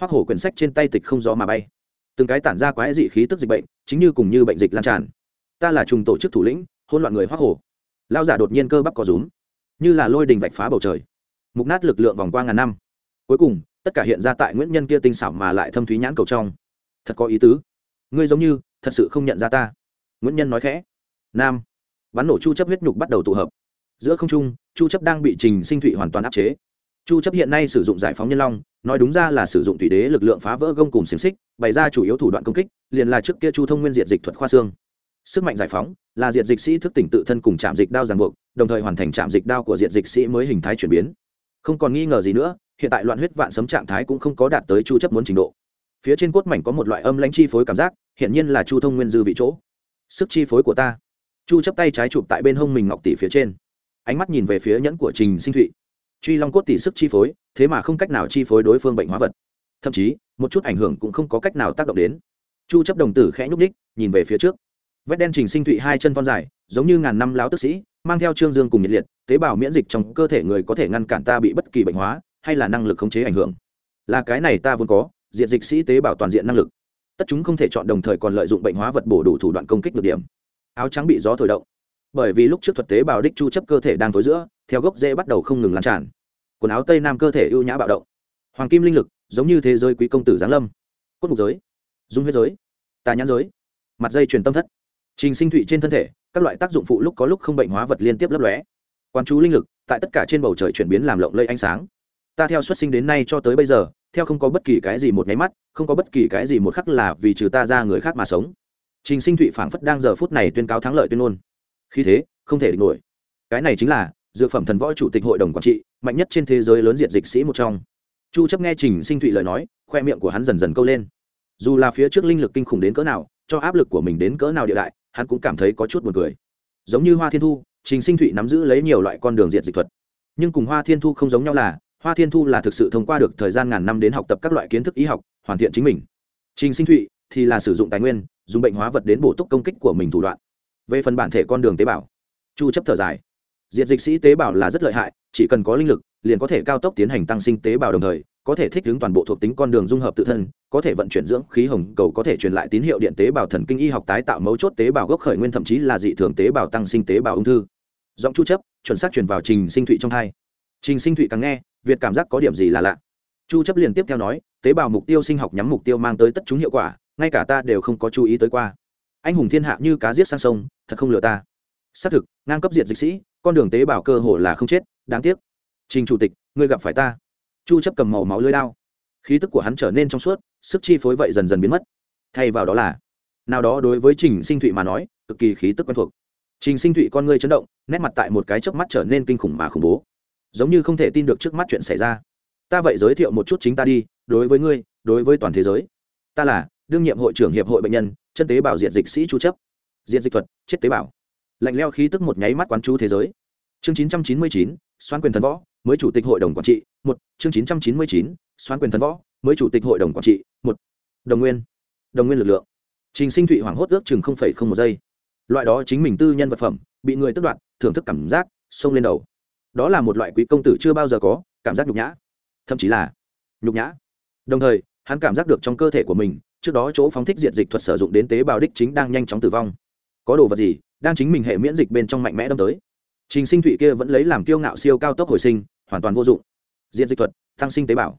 Hoắc hổ quyển sách trên tay tịch không gió mà bay. Từng cái tản ra quái dị khí tức dịch bệnh, chính như cùng như bệnh dịch lan tràn. Ta là trùng tổ chức thủ lĩnh hôn loạn người hoắc hổ lao giả đột nhiên cơ bắp có rúm, như là lôi đình vạch phá bầu trời. Mục nát lực lượng vòng qua ngàn năm. Cuối cùng, tất cả hiện ra tại nguyễn nhân kia tinh xảo mà lại thâm thúy nhãn cầu trong. Thật có ý tứ. Ngươi giống như, thật sự không nhận ra ta. Nguyễn nhân nói khẽ. Nam. Bắn nổ chu chấp huyết nhục bắt đầu tụ hợp. Giữa không trung, chu chấp đang bị trình sinh thủy hoàn toàn áp chế. Chu chấp hiện nay sử dụng giải phóng nhân long, nói đúng ra là sử dụng thủy đế lực lượng phá vỡ gông cùng xiềng xích, bày ra chủ yếu thủ đoạn công kích, liền là trước kia chu thông nguyên diện dịch thuật khoa xương sức mạnh giải phóng, là diệt dịch sĩ thức tỉnh tự thân cùng chạm dịch đao ràng buộc, đồng thời hoàn thành chạm dịch đao của diệt dịch sĩ mới hình thái chuyển biến. Không còn nghi ngờ gì nữa, hiện tại loạn huyết vạn sấm trạng thái cũng không có đạt tới chu chấp muốn trình độ. Phía trên cốt mảnh có một loại âm lãnh chi phối cảm giác hiện nhiên là chu thông nguyên dư vị chỗ. Sức chi phối của ta. Chu chấp tay trái chụp tại bên hông mình ngọc tỷ phía trên. Ánh mắt nhìn về phía nhẫn của trình sinh thụy. Truy long cốt tỷ sức chi phối, thế mà không cách nào chi phối đối phương bệnh hóa vật. Thậm chí, một chút ảnh hưởng cũng không có cách nào tác động đến. Chu chấp đồng tử khẽ nhúc đích nhìn về phía trước vết đen trình sinh thụy hai chân thon dài, giống như ngàn năm láo tức sĩ, mang theo trương dương cùng nhiệt liệt, tế bào miễn dịch trong cơ thể người có thể ngăn cản ta bị bất kỳ bệnh hóa, hay là năng lực khống chế ảnh hưởng. Là cái này ta vốn có, diện dịch sĩ tế bào toàn diện năng lực. Tất chúng không thể chọn đồng thời còn lợi dụng bệnh hóa vật bổ đủ thủ đoạn công kích được điểm. Áo trắng bị gió thổi động. Bởi vì lúc trước thuật tế bào đích chu chấp cơ thể đang tối giữa, theo gốc rễ bắt đầu không ngừng lan tràn. Quần áo tây nam cơ thể ưu nhã bạo động. Hoàng kim linh lực, giống như thế giới quý công tử giáng lâm. Cốt mục giới. Dung huyết giới. Tà nhãn giới. Mặt dây truyền tâm thất trình sinh thụy trên thân thể, các loại tác dụng phụ lúc có lúc không bệnh hóa vật liên tiếp lấp lóe. Quan chú linh lực, tại tất cả trên bầu trời chuyển biến làm lộng lây ánh sáng. Ta theo xuất sinh đến nay cho tới bây giờ, theo không có bất kỳ cái gì một nháy mắt, không có bất kỳ cái gì một khắc là vì trừ ta ra người khác mà sống. Trình sinh thụy phảng phất đang giờ phút này tuyên cáo thắng lợi tuyên ngôn. Khi thế, không thể địch nổi. Cái này chính là, dược phẩm thần võ chủ tịch hội đồng quản trị, mạnh nhất trên thế giới lớn diện dịch sĩ một trong. Chu chấp nghe trình sinh thụy lời nói, khoe miệng của hắn dần dần câu lên. Dù là phía trước linh lực kinh khủng đến cỡ nào, cho áp lực của mình đến cỡ nào địa đại hắn cũng cảm thấy có chút buồn cười. Giống như hoa thiên thu, trình sinh thụy nắm giữ lấy nhiều loại con đường diện dịch thuật. Nhưng cùng hoa thiên thu không giống nhau là, hoa thiên thu là thực sự thông qua được thời gian ngàn năm đến học tập các loại kiến thức y học, hoàn thiện chính mình. Trình sinh thụy thì là sử dụng tài nguyên, dùng bệnh hóa vật đến bổ túc công kích của mình thủ đoạn. Về phần bản thể con đường tế bào, chu chấp thở dài. Diện dịch sĩ tế bào là rất lợi hại, chỉ cần có linh lực, liền có thể cao tốc tiến hành tăng sinh tế bào đồng thời có thể thích ứng toàn bộ thuộc tính con đường dung hợp tự thân, có thể vận chuyển dưỡng khí hồng cầu có thể truyền lại tín hiệu điện tế bào thần kinh y học tái tạo mấu chốt tế bào gốc khởi nguyên thậm chí là dị thường tế bào tăng sinh tế bào ung thư. Giọng chu chấp, chuẩn xác truyền vào trình sinh thụy trong hai trình sinh thụy càng nghe, việt cảm giác có điểm gì là lạ. Chu chấp liền tiếp theo nói, tế bào mục tiêu sinh học nhắm mục tiêu mang tới tất chúng hiệu quả, ngay cả ta đều không có chú ý tới qua. Anh hùng thiên hạ như cá giết sang sông, thật không lừa ta. Xác thực, ngang cấp diện dịch sĩ, con đường tế bào cơ hồ là không chết, đáng tiếc. Trình chủ tịch, ngươi gặp phải ta chu chấp cầm màu máu lưỡi đao. Khí tức của hắn trở nên trong suốt sức chi phối vậy dần dần biến mất. Thay vào đó là nào đó đối với trình sinh thụy mà nói cực kỳ khí tức quen thuộc. Trình sinh thụy con ngươi chấn động nét mặt tại một cái chớp mắt trở nên kinh khủng mà khủng bố. Giống như không thể tin được trước mắt chuyện xảy ra. Ta vậy giới thiệu một chút chính ta đi đối với ngươi đối với toàn thế giới. Ta là đương nhiệm hội trưởng hiệp hội bệnh nhân chân tế bào diện dịch sĩ chu chấp. Diện dịch thuật chết tế bào. Lạnh leo khí tức một nháy mắt quán chú thế giới. Chương 999, xoan quyền thần võ mới chủ tịch hội đồng quản trị một chương 999, xoán quyền thần võ mới chủ tịch hội đồng quản trị một đồng nguyên đồng nguyên lực lượng. Trình sinh thụy hoảng hốt ước chừng không phẩy không một giây. Loại đó chính mình tư nhân vật phẩm bị người tước đoạt thưởng thức cảm giác xông lên đầu. Đó là một loại quý công tử chưa bao giờ có cảm giác nhục nhã. Thậm chí là nhục nhã. Đồng thời hắn cảm giác được trong cơ thể của mình trước đó chỗ phóng thích diện dịch thuật sử dụng đến tế bào đích chính đang nhanh chóng tử vong. Có đồ vật gì đang chính mình hệ miễn dịch bên trong mạnh mẽ đâm tới? Trình sinh thụy kia vẫn lấy làm kiêu ngạo siêu cao tốc hồi sinh, hoàn toàn vô dụng. Diện dịch thuật tăng sinh tế bào.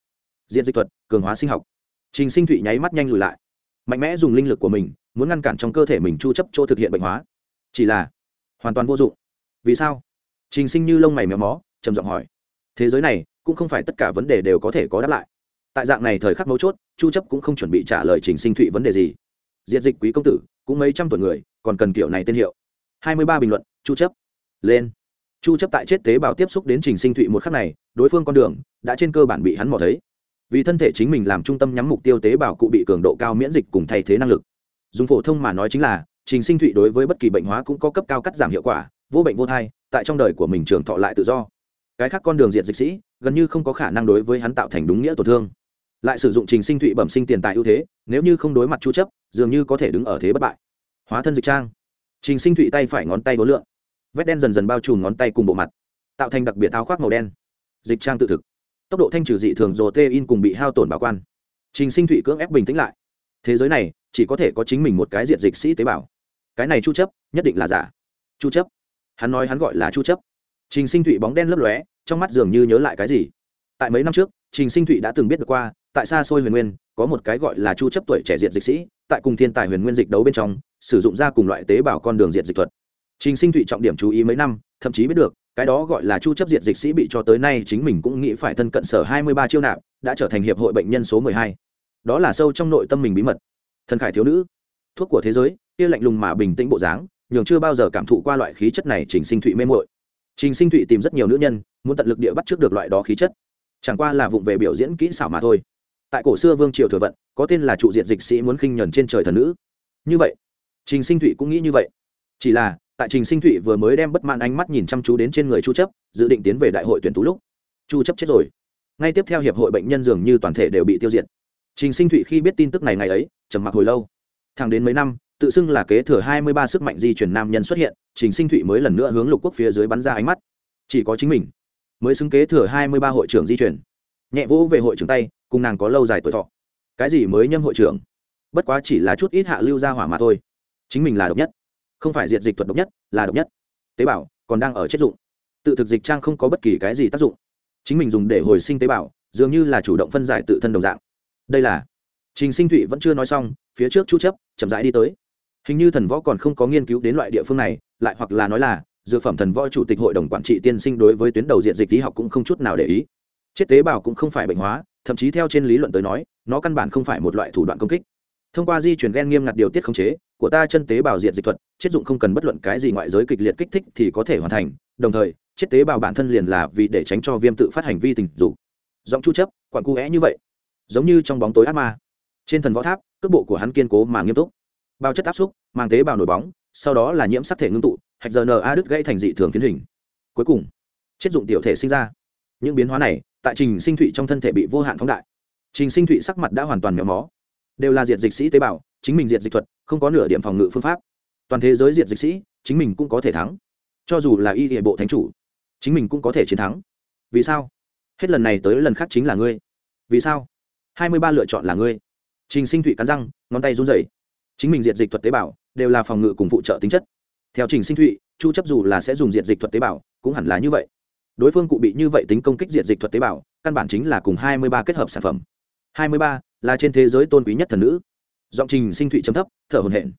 Diện dịch thuật, cường hóa sinh học. Trình sinh thụy nháy mắt nhanh lùi lại. Mạnh mẽ dùng linh lực của mình, muốn ngăn cản trong cơ thể mình chu chấp chỗ thực hiện bệnh hóa. Chỉ là, hoàn toàn vô dụng. Vì sao? Trình sinh như lông mày méo mó, trầm giọng hỏi. Thế giới này, cũng không phải tất cả vấn đề đều có thể có đáp lại. Tại dạng này thời khắc mấu chốt, chu chấp cũng không chuẩn bị trả lời trình sinh thụy vấn đề gì. Diệt dịch quý công tử, cũng mấy trăm tuổi người, còn cần kiểu này tên hiệu. 23 bình luận, chu chấp. Lên chu chấp tại chết tế bào tiếp xúc đến trình sinh thụy một khắc này, đối phương con đường đã trên cơ bản bị hắn mò thấy. Vì thân thể chính mình làm trung tâm nhắm mục tiêu tế bào cụ bị cường độ cao miễn dịch cùng thay thế năng lực. Dùng phổ thông mà nói chính là, trình sinh thụy đối với bất kỳ bệnh hóa cũng có cấp cao cắt giảm hiệu quả, vô bệnh vô thai, tại trong đời của mình trường thọ lại tự do. Cái khác con đường diện dịch sĩ, gần như không có khả năng đối với hắn tạo thành đúng nghĩa tổn thương. Lại sử dụng trình sinh thụy bẩm sinh tiền tài ưu thế, nếu như không đối mặt chu chấp, dường như có thể đứng ở thế bất bại. Hóa thân dịch trang. Trình sinh thụy tay phải ngón tay bốn lượng vết đen dần dần bao trùm ngón tay cùng bộ mặt, tạo thành đặc biệt áo khoác màu đen. Dịch trang tự thực. Tốc độ thanh trừ dị thường dồ tê in cùng bị hao tổn bảo quan. Trình sinh thụy cưỡng ép bình tĩnh lại. Thế giới này, chỉ có thể có chính mình một cái diện dịch sĩ tế bào. Cái này chu chấp, nhất định là giả. Chu chấp. Hắn nói hắn gọi là chu chấp. Trình sinh thụy bóng đen lấp lóe, trong mắt dường như nhớ lại cái gì. Tại mấy năm trước, trình sinh thụy đã từng biết được qua, tại xa xôi huyền nguyên, có một cái gọi là chu chấp tuổi trẻ diện dịch sĩ, tại cùng thiên tài huyền nguyên dịch đấu bên trong, sử dụng ra cùng loại tế bào con đường diện dịch thuật trình sinh thụy trọng điểm chú ý mấy năm, thậm chí biết được, cái đó gọi là chu chấp diệt dịch sĩ bị cho tới nay chính mình cũng nghĩ phải thân cận sở 23 chiêu nạp, đã trở thành hiệp hội bệnh nhân số 12. đó là sâu trong nội tâm mình bí mật. Thân khải thiếu nữ, thuốc của thế giới, kia lạnh lùng mà bình tĩnh bộ dáng, nhường chưa bao giờ cảm thụ qua loại khí chất này, trình sinh thụy mê muội. Trình sinh thụy tìm rất nhiều nữ nhân, muốn tận lực địa bắt trước được loại đó khí chất. Chẳng qua là vụng về biểu diễn kỹ xảo mà thôi. Tại cổ xưa vương triều thừa vận, có tên là trụ diện dịch sĩ muốn khinh nhẫn trên trời thần nữ. Như vậy, trình sinh thụy cũng nghĩ như vậy. Chỉ là tại trình sinh thụy vừa mới đem bất mãn ánh mắt nhìn chăm chú đến trên người chu chấp, dự định tiến về đại hội tuyển tú lúc, chu chấp chết rồi. Ngay tiếp theo hiệp hội bệnh nhân dường như toàn thể đều bị tiêu diệt. Trình sinh thụy khi biết tin tức này ngày ấy, trầm mặc hồi lâu. Thẳng đến mấy năm, tự xưng là kế thừa 23 sức mạnh di chuyển nam nhân xuất hiện, trình sinh thụy mới lần nữa hướng lục quốc phía dưới bắn ra ánh mắt. Chỉ có chính mình mới xứng kế thừa 23 hội trưởng di chuyển. Nhẹ vỗ về hội trưởng tay, cùng nàng có lâu dài tuổi thọ. Cái gì mới nhâm hội trưởng? Bất quá chỉ là chút ít hạ lưu ra hỏa mà thôi. Chính mình là độc nhất không phải diệt dịch thuật độc nhất, là độc nhất. Tế bào còn đang ở chết dụng. Tự thực dịch trang không có bất kỳ cái gì tác dụng. Chính mình dùng để hồi sinh tế bào, dường như là chủ động phân giải tự thân đồng dạng. Đây là trình sinh thụy vẫn chưa nói xong, phía trước chu chấp chậm rãi đi tới. Hình như thần võ còn không có nghiên cứu đến loại địa phương này, lại hoặc là nói là dược phẩm thần võ chủ tịch hội đồng quản trị tiên sinh đối với tuyến đầu diện dịch lý học cũng không chút nào để ý. Chết tế bào cũng không phải bệnh hóa, thậm chí theo trên lý luận tới nói, nó căn bản không phải một loại thủ đoạn công kích. Thông qua di chuyển gen nghiêm ngặt điều tiết khống chế của ta chân tế bào diện dịch thuật, chết dụng không cần bất luận cái gì ngoại giới kịch liệt kích thích thì có thể hoàn thành, đồng thời, chết tế bào bản thân liền là vì để tránh cho viêm tự phát hành vi tình dục. Giọng chu chấp, quặn cu é như vậy. Giống như trong bóng tối ác ma. Trên thần võ tháp, cước bộ của hắn kiên cố mà nghiêm túc. Bao chất áp xúc mang tế bào nổi bóng, sau đó là nhiễm sắc thể ngưng tụ, hạch giờ na đứt gãy thành dị thường phiến hình. Cuối cùng, chết dụng tiểu thể sinh ra. Những biến hóa này, tại trình sinh thụy trong thân thể bị vô hạn phóng đại. Trình sinh thụy sắc mặt đã hoàn toàn méo mó đều là diệt dịch sĩ tế bào, chính mình diệt dịch thuật, không có nửa điểm phòng ngự phương pháp. Toàn thế giới diệt dịch sĩ, chính mình cũng có thể thắng. Cho dù là y địa bộ thánh chủ, chính mình cũng có thể chiến thắng. Vì sao? Hết lần này tới lần khác chính là ngươi. Vì sao? Hai mươi ba lựa chọn là ngươi. Trình sinh thụy cắn răng, ngón tay run rẩy. Chính mình diệt dịch thuật tế bào, đều là phòng ngự cùng phụ trợ tính chất. Theo trình sinh thụy, chu chấp dù là sẽ dùng diệt dịch thuật tế bào, cũng hẳn là như vậy. Đối phương cụ bị như vậy tính công kích diệt dịch thuật tế bào, căn bản chính là cùng 23 kết hợp sản phẩm. 23 là trên thế giới tôn quý nhất thần nữ. Giọng trình sinh thụy chấm thấp, thở hồn hển.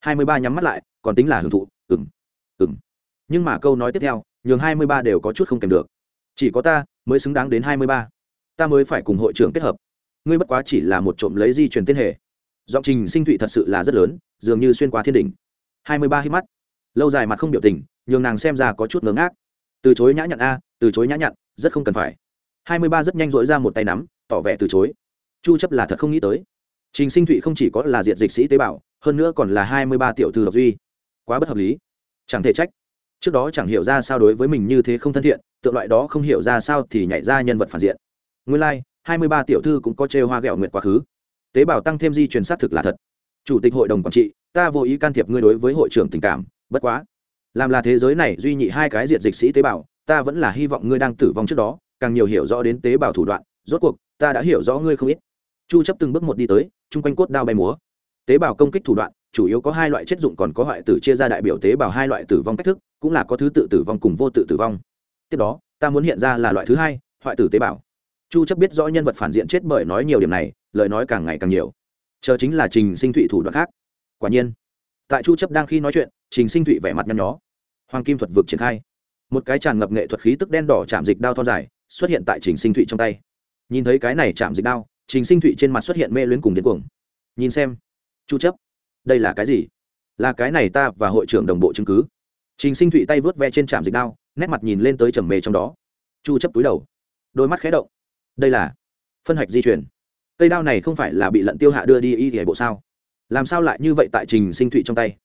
23 nhắm mắt lại, còn tính là hưởng thụ. Ừm ừm. Nhưng mà câu nói tiếp theo, nhường 23 đều có chút không kèm được. Chỉ có ta mới xứng đáng đến 23. ta mới phải cùng hội trưởng kết hợp. Ngươi bất quá chỉ là một trộm lấy di truyền tên hệ. Giọng trình sinh thụy thật sự là rất lớn, dường như xuyên qua thiên đỉnh. 23 hít mắt. Lâu dài mặt không biểu tình, nhường nàng xem ra có chút ngớ ngác. Từ chối nhã nhặn a, từ chối nhã nhặn, rất không cần phải. hai mươi ba rất nhanh dội ra một tay nắm, tỏ vẻ từ chối chu chấp là thật không nghĩ tới. Trình sinh thụy không chỉ có là diệt dịch sĩ tế bào hơn nữa còn là hai mươi ba tiểu thư độc duy. Quá bất hợp lý. Chẳng thể trách. Trước đó chẳng hiểu ra sao đối với mình như thế không thân thiện tượng loại đó không hiểu ra sao thì nhảy ra nhân vật phản diện. Nguyên lai like, hai mươi ba tiểu thư cũng có chê hoa ghẹo nguyệt quá khứ. Tế bào tăng thêm di truyền xác thực là thật. Chủ tịch hội đồng quản trị ta vô ý can thiệp ngươi đối với hội trưởng tình cảm bất quá. Làm là thế giới này duy nhị hai cái diệt dịch sĩ tế bào ta vẫn là hy vọng ngươi đang tử vong trước đó càng nhiều hiểu rõ đến tế bào thủ đoạn rốt cuộc ta đã hiểu rõ ngươi không ít chu chấp từng bước một đi tới, chung quanh cốt đao bay múa. Tế bào công kích thủ đoạn, chủ yếu có hai loại chất dụng còn có hoại tử chia ra đại biểu tế bào hai loại tử vong cách thức, cũng là có thứ tự tử vong cùng vô tự tử vong. Tiếp đó, ta muốn hiện ra là loại thứ hai, hoại tử tế bào. Chu chấp biết rõ nhân vật phản diện chết bởi nói nhiều điểm này, lời nói càng ngày càng nhiều. Chờ chính là trình sinh thụy thủ đoạn khác. Quả nhiên, tại chu chấp đang khi nói chuyện, trình sinh thụy vẻ mặt nhăn nhó. Hoàng kim thuật vực triển khai. Một cái tràn ngập nghệ thuật khí tức đen đỏ chạm dịch đao thon dài, xuất hiện tại trình sinh thụy trong tay. Nhìn thấy cái này chạm dịch đao trình sinh thụy trên mặt xuất hiện mê luyến cùng đến cuồng. Nhìn xem. Chu chấp. Đây là cái gì? Là cái này ta và hội trưởng đồng bộ chứng cứ. Trình sinh thụy tay vớt ve trên trạm dịch đao, nét mặt nhìn lên tới trầm mê trong đó. Chu chấp túi đầu. Đôi mắt khẽ động. Đây là phân hạch di chuyển. Cây đao này không phải là bị lận tiêu hạ đưa đi y thể bộ sao? Làm sao lại như vậy tại trình sinh thụy trong tay?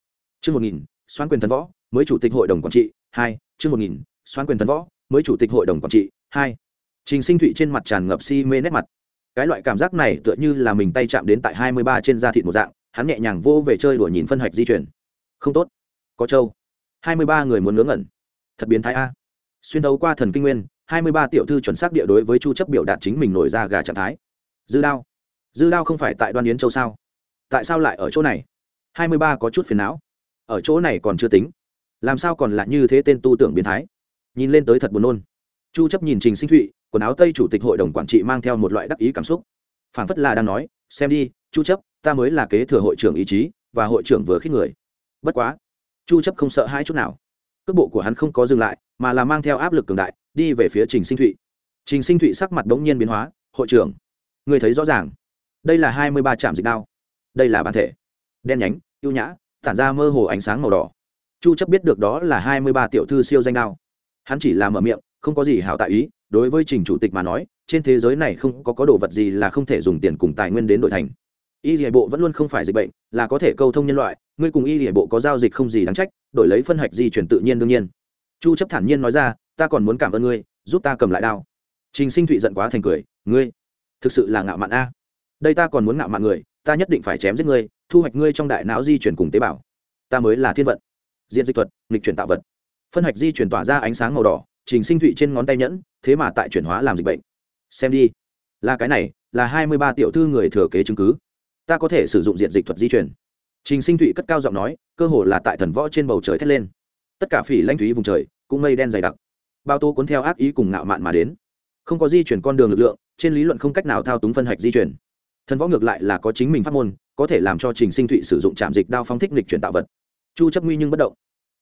Chương một nghìn xoán quyền thần võ, mới chủ tịch hội đồng quản trị, hai, chương một nghìn xoán quyền thần võ, mới chủ tịch hội đồng quản trị, hai. Trình sinh thụy trên mặt tràn ngập si mê nét mặt cái loại cảm giác này tựa như là mình tay chạm đến tại hai mươi ba trên da thịt một dạng, hắn nhẹ nhàng vô về chơi đùa nhìn phân hạch di chuyển. Không tốt. Có trâu. Hai mươi ba người muốn ngớ ngẩn. Thật biến thái a. Xuyên đấu qua thần kinh nguyên, hai mươi ba tiểu thư chuẩn xác địa đối với chu chấp biểu đạt chính mình nổi ra gà trạng thái. Dư đao. Dư đao không phải tại đoan yến châu sao? Tại sao lại ở chỗ này? Hai mươi ba có chút phiền não. Ở chỗ này còn chưa tính. Làm sao còn lại như thế tên tu tưởng biến thái? Nhìn lên tới thật buồn nôn. Chu chấp nhìn trình sinh thụy quần áo tây chủ tịch hội đồng quản trị mang theo một loại đắc ý cảm xúc. Phản phất là đang nói, xem đi, chu chấp, ta mới là kế thừa hội trưởng ý chí, và hội trưởng vừa khích người. Bất quá, chu chấp không sợ hãi chút nào. Cước bộ của hắn không có dừng lại, mà là mang theo áp lực cường đại, đi về phía trình sinh thụy. Trình sinh thụy sắc mặt đống nhiên biến hóa, hội trưởng người thấy rõ ràng. Đây là 23 trạm dịch đao. Đây là bản thể. Đen nhánh, ưu nhã, tản ra mơ hồ ánh sáng màu đỏ. Chu chấp biết được đó là 23 tiểu thư siêu danh đao. Hắn chỉ là mở miệng không có gì hảo tại ý, đối với trình chủ tịch mà nói, trên thế giới này không có có đồ vật gì là không thể dùng tiền cùng tài nguyên đến đổi thành. Y hệ bộ vẫn luôn không phải dịch bệnh, là có thể câu thông nhân loại, ngươi cùng y hệ bộ có giao dịch không gì đáng trách, đổi lấy phân hạch di chuyển tự nhiên đương nhiên. Chu chấp thản nhiên nói ra, ta còn muốn cảm ơn ngươi, giúp ta cầm lại đao. Trình sinh thụy giận quá thành cười, ngươi, thực sự là ngạo mạn a. Đây ta còn muốn ngạo mạn người, ta nhất định phải chém giết ngươi, thu hoạch ngươi trong đại não di chuyển cùng tế bào. Ta mới là thiên vận. Diện dịch thuật, nghịch chuyển tạo vật. Phân hạch di chuyển tỏa ra ánh sáng màu đỏ trình sinh thụy trên ngón tay nhẫn, thế mà tại chuyển hóa làm dịch bệnh. Xem đi. Là cái này, là hai mươi ba tiểu thư người thừa kế chứng cứ. Ta có thể sử dụng diện dịch thuật di chuyển. Trình sinh thụy cất cao giọng nói, cơ hồ là tại thần võ trên bầu trời thét lên. Tất cả phỉ lanh thúy vùng trời, cũng mây đen dày đặc. Bao tô cuốn theo ác ý cùng ngạo mạn mà đến. Không có di chuyển con đường lực lượng, trên lý luận không cách nào thao túng phân hạch di chuyển. Thần võ ngược lại là có chính mình pháp môn, có thể làm cho trình sinh thụy sử dụng trạm dịch đao phong thích lịch chuyển tạo vật. Chu chấp nguy nhưng bất động.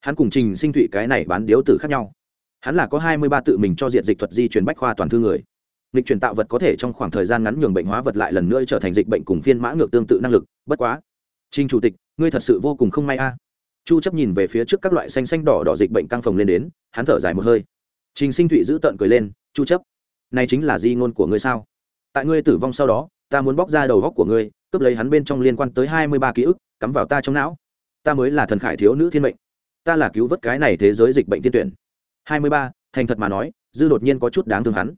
Hắn cùng trình sinh thụy cái này bán điếu tử khác nhau hắn là có hai mươi ba tự mình cho diện dịch thuật di chuyển bách khoa toàn thư người. Lịch chuyển tạo vật có thể trong khoảng thời gian ngắn nhường bệnh hóa vật lại lần nữa trở thành dịch bệnh cùng phiên mã ngược tương tự năng lực, bất quá. Trình chủ tịch, ngươi thật sự vô cùng không may a. Chu chấp nhìn về phía trước các loại xanh xanh đỏ đỏ dịch bệnh căng phồng lên đến, hắn thở dài một hơi. Trình sinh thụy giữ tận cười lên, chu chấp, này chính là di ngôn của ngươi sao? Tại ngươi tử vong sau đó, ta muốn bóc ra đầu góc của ngươi, cướp lấy hắn bên trong liên quan tới hai mươi ba ký ức, cắm vào ta trong não. Ta mới là thần khải thiếu nữ thiên mệnh. Ta là cứu vớt cái này thế giới dịch bệnh tiên tuyển hai mươi ba, thành thật mà nói, dư đột nhiên có chút đáng thương hắn.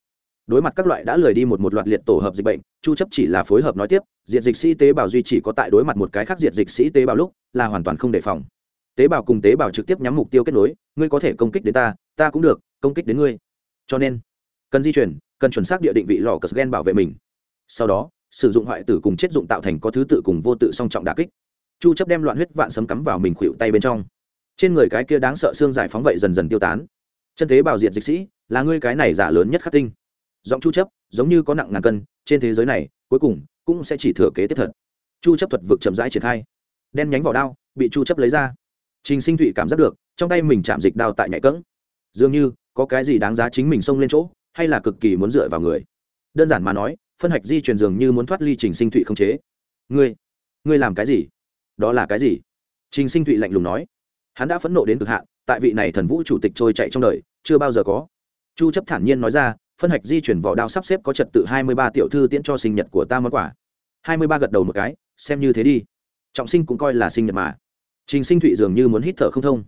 Đối mặt các loại đã lười đi một một loạt liệt tổ hợp dịch bệnh, chu chấp chỉ là phối hợp nói tiếp, diệt dịch sĩ tế bào duy chỉ có tại đối mặt một cái khác diệt dịch sĩ tế bào lúc, là hoàn toàn không đề phòng. Tế bào cùng tế bào trực tiếp nhắm mục tiêu kết nối, ngươi có thể công kích đến ta ta cũng được, công kích đến ngươi. Cho nên, cần di chuyển, cần chuẩn xác địa định vị lò cờ gen bảo vệ mình. Sau đó, sử dụng hoại tử cùng chết dụng tạo thành có thứ tự cùng vô tự song trọng đả kích. Chu chấp đem loạn huyết vạn sấm cắm vào mình khuỵu tay bên trong. Trên người cái kia đáng sợ xương giải phóng vậy dần dần tiêu tán chân thế bảo diện dịch sĩ là ngươi cái này giả lớn nhất khắc tinh. Giọng chu chấp giống như có nặng ngàn cân, trên thế giới này, cuối cùng cũng sẽ chỉ thừa kế tiếp thật. Chu chấp thuật vực chậm rãi triển khai. Đen nhánh vỏ đao bị chu chấp lấy ra. Trình sinh thụy cảm giác được, trong tay mình chạm dịch đao tại nhạy cẫng. Dường như có cái gì đáng giá chính mình xông lên chỗ, hay là cực kỳ muốn dựa vào người. Đơn giản mà nói, phân hạch di truyền dường như muốn thoát ly trình sinh thụy không chế. Ngươi ngươi làm cái gì? Đó là cái gì? Trình sinh thụy lạnh lùng nói. Hắn đã phẫn nộ đến cực hạn tại vị này thần vũ chủ tịch trôi chạy trong đời, chưa bao giờ có. Chu chấp thản nhiên nói ra, phân hạch di chuyển vỏ đao sắp xếp có trật tự 23 tiểu thư tiễn cho sinh nhật của ta món quà. 23 gật đầu một cái, xem như thế đi. Trọng sinh cũng coi là sinh nhật mà. Trình sinh thụy dường như muốn hít thở không thông.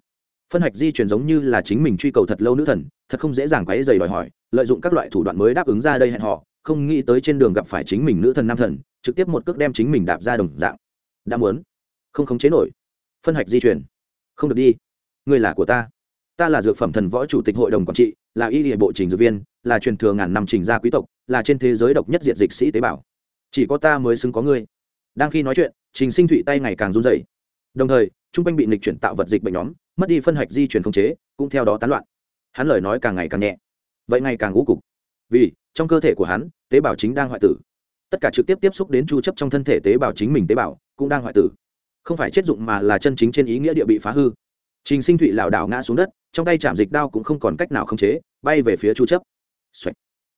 Phân hạch di chuyển giống như là chính mình truy cầu thật lâu nữ thần, thật không dễ dàng quấy giày đòi hỏi, lợi dụng các loại thủ đoạn mới đáp ứng ra đây hẹn họ không nghĩ tới trên đường gặp phải chính mình nữ thần nam thần, trực tiếp một cước đem chính mình đạp ra đồng dạng. Đã muốn. Không khống chế nổi. Phân hạch di chuyển. Không được đi. Ngươi là của ta. Ta là dược phẩm thần võ chủ tịch hội đồng quản trị, là y địa bộ trình dược viên, là truyền thừa ngàn năm trình gia quý tộc, là trên thế giới độc nhất diện dịch sĩ tế bào. Chỉ có ta mới xứng có ngươi. Đang khi nói chuyện, trình sinh thụy tay ngày càng run dày đồng thời t r u n g quanh bị nịch chuyển tạo vật dịch bệnh nhóm, mất đi phân hạch di chuyển khống chế, cũng theo đó tán loạn. Hắn lời nói càng ngày càng nhẹ, vậy ngày càng ngũ cục. Vì, trong cơ thể của hắn, tế bào chính đang hoại tử. Tất cả trực tiếp tiếp xúc đến chu chấp trong thân thể tế bào chính mình tế bào, cũng đang hoại tử. Không phải chết dụng mà là chân chính trên ý nghĩa địa bị phá hư trình sinh thụy lảo đảo ngã xuống đất trong tay chạm dịch đao cũng không còn cách nào khống chế bay về phía chu chấp.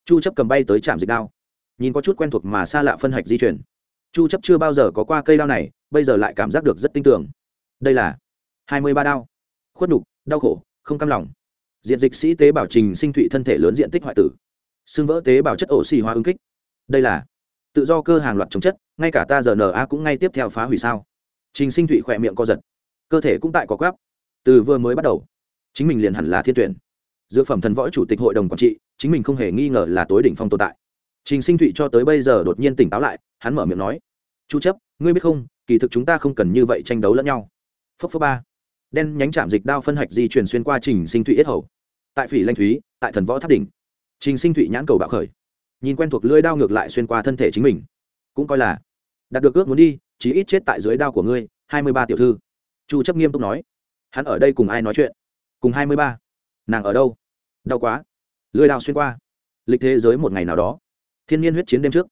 Chu chấp cầm bay tới chạm dịch đao. Nhìn có chút quen thuộc mà xa lạ phân hạch di chuyển. Chu chấp chưa bao giờ có qua cây đao này bây giờ lại cảm giác được rất tin tưởng đây là 23 đao. Khuất đục, đau khổ không cam lòng. Diện dịch sĩ tế bảo trình sinh thụy thân thể lớn diện tích hoại tử. Xương vỡ tế bào chất ổ xì hóa ứng kích. Đây là tự do cơ hàng loạt chống chất ngay cả ta giờ na cũng ngay tiếp theo phá hủy sao? Trình sinh thụy khỏe miệng co giật. Cơ thể cũng tại có gáp từ vừa mới bắt đầu, chính mình liền hẳn là thiên tuyển. Dược phẩm thần võ chủ tịch hội đồng quản trị, chính mình không hề nghi ngờ là tối đỉnh phong tồn tại. Trình sinh thụy cho tới bây giờ đột nhiên tỉnh táo lại, hắn mở miệng nói, chu chấp, ngươi biết không, kỳ thực chúng ta không cần như vậy tranh đấu lẫn nhau. Phấp phấp ba. Đen nhánh chạm dịch đao phân hạch di chuyển xuyên qua trình sinh thụy yết hầu. Tại phỉ lanh thúy, tại thần võ tháp đỉnh, trình sinh thụy nhãn cầu bạo khởi. Nhìn quen thuộc lưỡi đao ngược lại xuyên qua thân thể chính mình, cũng coi là, đạt được ước muốn đi, chí ít chết tại dưới đao của ngươi, hai mươi ba tiểu thư. Chu chấp nghiêm túc nói hắn ở đây cùng ai nói chuyện? Cùng hai mươi ba. Nàng ở đâu? Đau quá. Lưỡi đào xuyên qua. Lịch thế giới một ngày nào đó. Thiên nhiên huyết chiến đêm trước.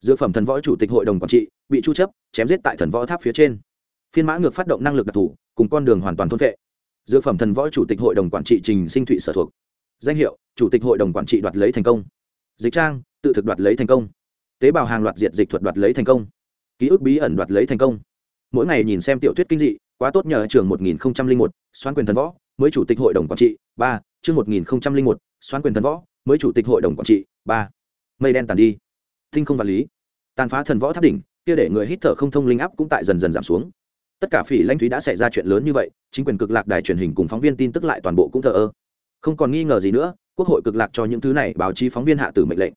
Dược phẩm thần võ chủ tịch hội đồng quản trị bị chu chấp chém giết tại thần võ tháp phía trên. Phiên mã ngược phát động năng lực đặc thù, cùng con đường hoàn toàn thôn vệ dược phẩm thần võ chủ tịch hội đồng quản trị trình sinh thụy sở thuộc. Danh hiệu, chủ tịch hội đồng quản trị đoạt lấy thành công. Dịch trang, tự thực đoạt lấy thành công. Tế bào hàng loạt diệt dịch thuật đoạt lấy thành công. Ký ức bí ẩn đoạt lấy thành công. Mỗi ngày nhìn xem tiểu thuyết kinh dị quá tốt nhờ trường 1001, xoán quyền thần võ mới chủ tịch hội đồng quản trị ba chương 1001, xoán quyền thần võ mới chủ tịch hội đồng quản trị ba. Mây đen tàn đi. Tinh không vật lý. Tàn phá thần võ tháp đỉnh kia để người hít thở không thông linh áp cũng tại dần dần giảm xuống. Tất cả phỉ lãnh thúy đã xảy ra chuyện lớn như vậy chính quyền cực lạc đài truyền hình cùng phóng viên tin tức lại toàn bộ cũng thờ ơ. Không còn nghi ngờ gì nữa quốc hội cực lạc cho những thứ này báo chí phóng viên hạ tử mệnh lệnh.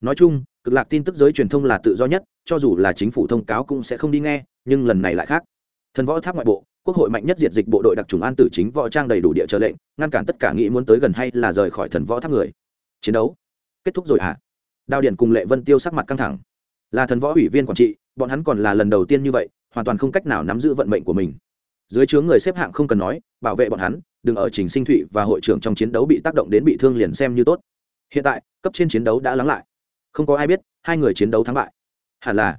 Nói chung cực lạc tin tức giới truyền thông là tự do nhất cho dù là chính phủ thông cáo cũng sẽ không đi nghe nhưng lần này lại khác. Thần võ tháp ngoại bộ quốc hội mạnh nhất diệt dịch bộ đội đặc trùng an tử chính võ trang đầy đủ địa trợ lệnh, ngăn cản tất cả nghĩ muốn tới gần hay là rời khỏi thần võ tháp người. Chiến đấu kết thúc rồi hả? À? đào điện cùng lệ vân tiêu sắc mặt căng thẳng. Là thần võ ủy viên quản trị, bọn hắn còn là lần đầu tiên như vậy, hoàn toàn không cách nào nắm giữ vận mệnh của mình. Dưới chướng người xếp hạng không cần nói, bảo vệ bọn hắn, đừng ở trình sinh thụy và hội trưởng trong chiến đấu bị tác động đến bị thương liền xem như tốt. Hiện tại, cấp trên chiến đấu đã lắng lại. Không có ai biết, hai người chiến đấu thắng bại. Hẳn là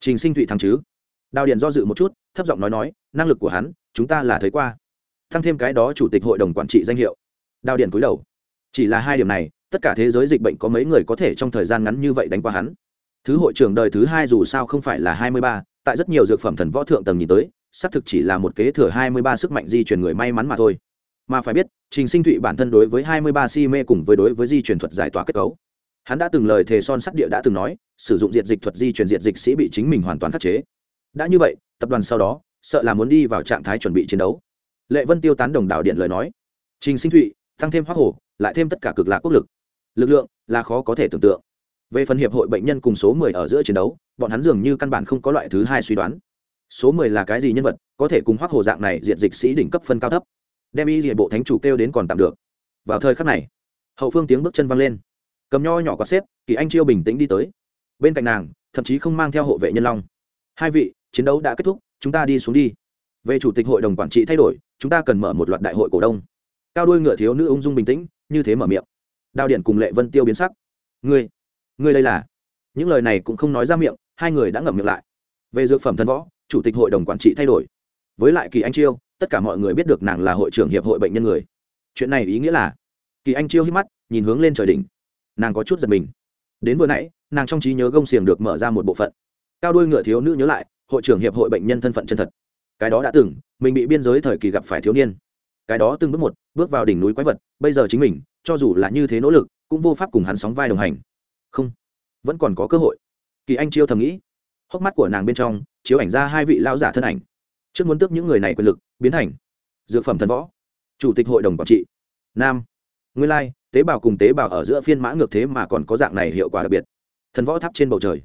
trình sinh thụy thắng chứ? Đào điền do dự một chút thấp giọng nói nói, năng lực của hắn, chúng ta là thấy qua. Thăng thêm cái đó chủ tịch hội đồng quản trị danh hiệu. Đào điền cúi đầu. Chỉ là hai điểm này, tất cả thế giới dịch bệnh có mấy người có thể trong thời gian ngắn như vậy đánh qua hắn? Thứ hội trưởng đời thứ hai dù sao không phải là hai mươi ba, tại rất nhiều dược phẩm thần võ thượng tầng nhìn tới, xác thực chỉ là một kế thừa hai mươi ba sức mạnh di chuyển người may mắn mà thôi. Mà phải biết, trình sinh thụy bản thân đối với hai mươi ba si mê cùng với đối với di chuyển thuật giải tỏa kết cấu. Hắn đã từng lời thề son sắt địa đã từng nói, sử dụng diệt dịch thuật di chuyển diệt dịch sĩ bị chính mình hoàn toàn khắc chế đã như vậy, tập đoàn sau đó, sợ là muốn đi vào trạng thái chuẩn bị chiến đấu. Lệ vân tiêu tán đồng đạo điện lời nói. Trình sinh thụy, tăng thêm hoa hồ lại thêm tất cả cực lạc quốc lực. Lực lượng là khó có thể tưởng tượng. Về phần hiệp hội bệnh nhân cùng số mười ở giữa chiến đấu, bọn hắn dường như căn bản không có loại thứ hai suy đoán. Số mười là cái gì nhân vật, có thể cùng hoác hồ dạng này diện dịch sĩ đỉnh cấp phân cao thấp. Đem y địa bộ thánh chủ kêu đến còn tạm được. Vào thời khắc này, hậu phương tiếng bước chân văng lên. Cầm nho nhỏ có xếp, kỳ anh chiêu bình tĩnh đi tới. Bên cạnh nàng, thậm chí không mang theo hộ vệ nhân long. Hai vị chiến đấu đã kết thúc, chúng ta đi xuống đi. Về chủ tịch hội đồng quản trị thay đổi, chúng ta cần mở một loạt đại hội cổ đông. Cao đuôi ngựa thiếu nữ ung dung bình tĩnh, như thế mở miệng. Đao điện cùng lệ vân tiêu biến sắc. Ngươi ngươi đây là? Những lời này cũng không nói ra miệng, hai người đã ngậm miệng lại. Về dược phẩm thân võ, chủ tịch hội đồng quản trị thay đổi. Với lại kỳ anh chiêu, tất cả mọi người biết được nàng là hội trưởng hiệp hội bệnh nhân người. Chuyện này ý nghĩa là, kỳ anh chiêu hít mắt, nhìn hướng lên trời đỉnh. Nàng có chút giật mình. Đến vừa nãy, nàng trong trí nhớ gông xiềng được mở ra một bộ phận. Cao đuôi ngựa thiếu nữ nhớ lại hội trưởng hiệp hội bệnh nhân thân phận chân thật. Cái đó đã từng, mình bị biên giới thời kỳ gặp phải thiếu niên. Cái đó từng bước một, bước vào đỉnh núi quái vật, bây giờ chính mình, cho dù là như thế nỗ lực, cũng vô pháp cùng hắn sóng vai đồng hành. Không, vẫn còn có cơ hội. Kỳ anh chiêu thầm nghĩ. Hốc mắt của nàng bên trong, chiếu ảnh ra hai vị lao giả thân ảnh. Trước muốn tước những người này quyền lực, biến thành dược phẩm thần võ. Chủ tịch hội đồng quản trị. Nam. Nguyên lai, tế bào cùng tế bào ở giữa phiên mã ngược thế mà còn có dạng này hiệu quả đặc biệt. Thần võ tháp trên bầu trời.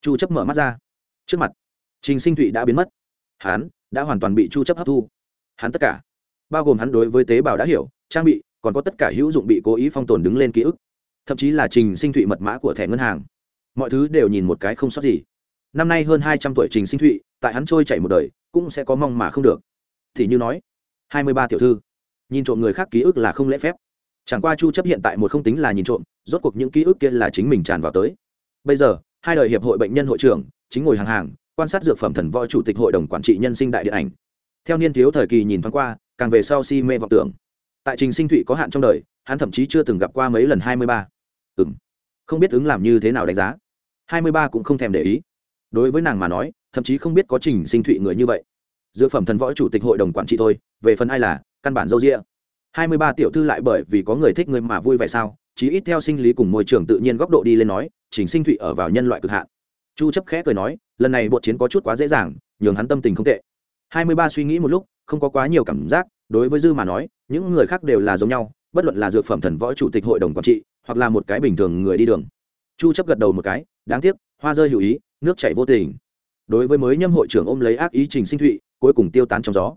Chu chấp mở mắt ra. Trước mặt trình sinh thụy đã biến mất. Hắn đã hoàn toàn bị chu chấp hấp thu. Hắn tất cả, bao gồm hắn đối với tế bào đã hiểu, trang bị, còn có tất cả hữu dụng bị cố ý phong tồn đứng lên ký ức. Thậm chí là trình sinh thụy mật mã của thẻ ngân hàng. Mọi thứ đều nhìn một cái không sót gì. Năm nay hơn hai trăm tuổi trình sinh thụy, tại hắn trôi chảy một đời, cũng sẽ có mong mà không được. Thì như nói, hai mươi ba tiểu thư. Nhìn trộm người khác ký ức là không lễ phép. Chẳng qua chu chấp hiện tại một không tính là nhìn trộm, rốt cuộc những ký ức kia là chính mình tràn vào tới. Bây giờ, hai đời hiệp hội bệnh nhân hội trưởng chính ngồi hàng hàng quan sát dược phẩm thần võ chủ tịch hội đồng quản trị nhân sinh đại điện ảnh. Theo niên thiếu thời kỳ nhìn thoáng qua, càng về sau si mê vọng tưởng. Tại trình sinh thụy có hạn trong đời, hắn thậm chí chưa từng gặp qua mấy lần hai mươi ba. Ừng không biết ứng làm như thế nào đánh giá. hai mươi ba cũng không thèm để ý. Đối với nàng mà nói, thậm chí không biết có trình sinh thụy người như vậy. Dược phẩm thần võ chủ tịch hội đồng quản trị thôi, về phần ai là, căn bản dâu rĩa hai mươi ba tiểu thư lại bởi vì có người thích người mà vui vẻ sao? Chí ít theo sinh lý cùng môi trường tự nhiên góc độ đi lên nói, trình sinh thụy ở vào nhân loại cực hạn chu chấp khẽ cười nói, lần này bộ chiến có chút quá dễ dàng, nhường hắn tâm tình không tệ. Hai mươi ba suy nghĩ một lúc, không có quá nhiều cảm giác, đối với dư mà nói, những người khác đều là giống nhau, bất luận là dược phẩm thần võ chủ tịch hội đồng quản trị, hoặc là một cái bình thường người đi đường. Chu chấp gật đầu một cái, đáng tiếc, hoa rơi hữu ý, nước chảy vô tình. Đối với mới nhâm hội trưởng ôm lấy ác ý trình sinh thụy, cuối cùng tiêu tán trong gió.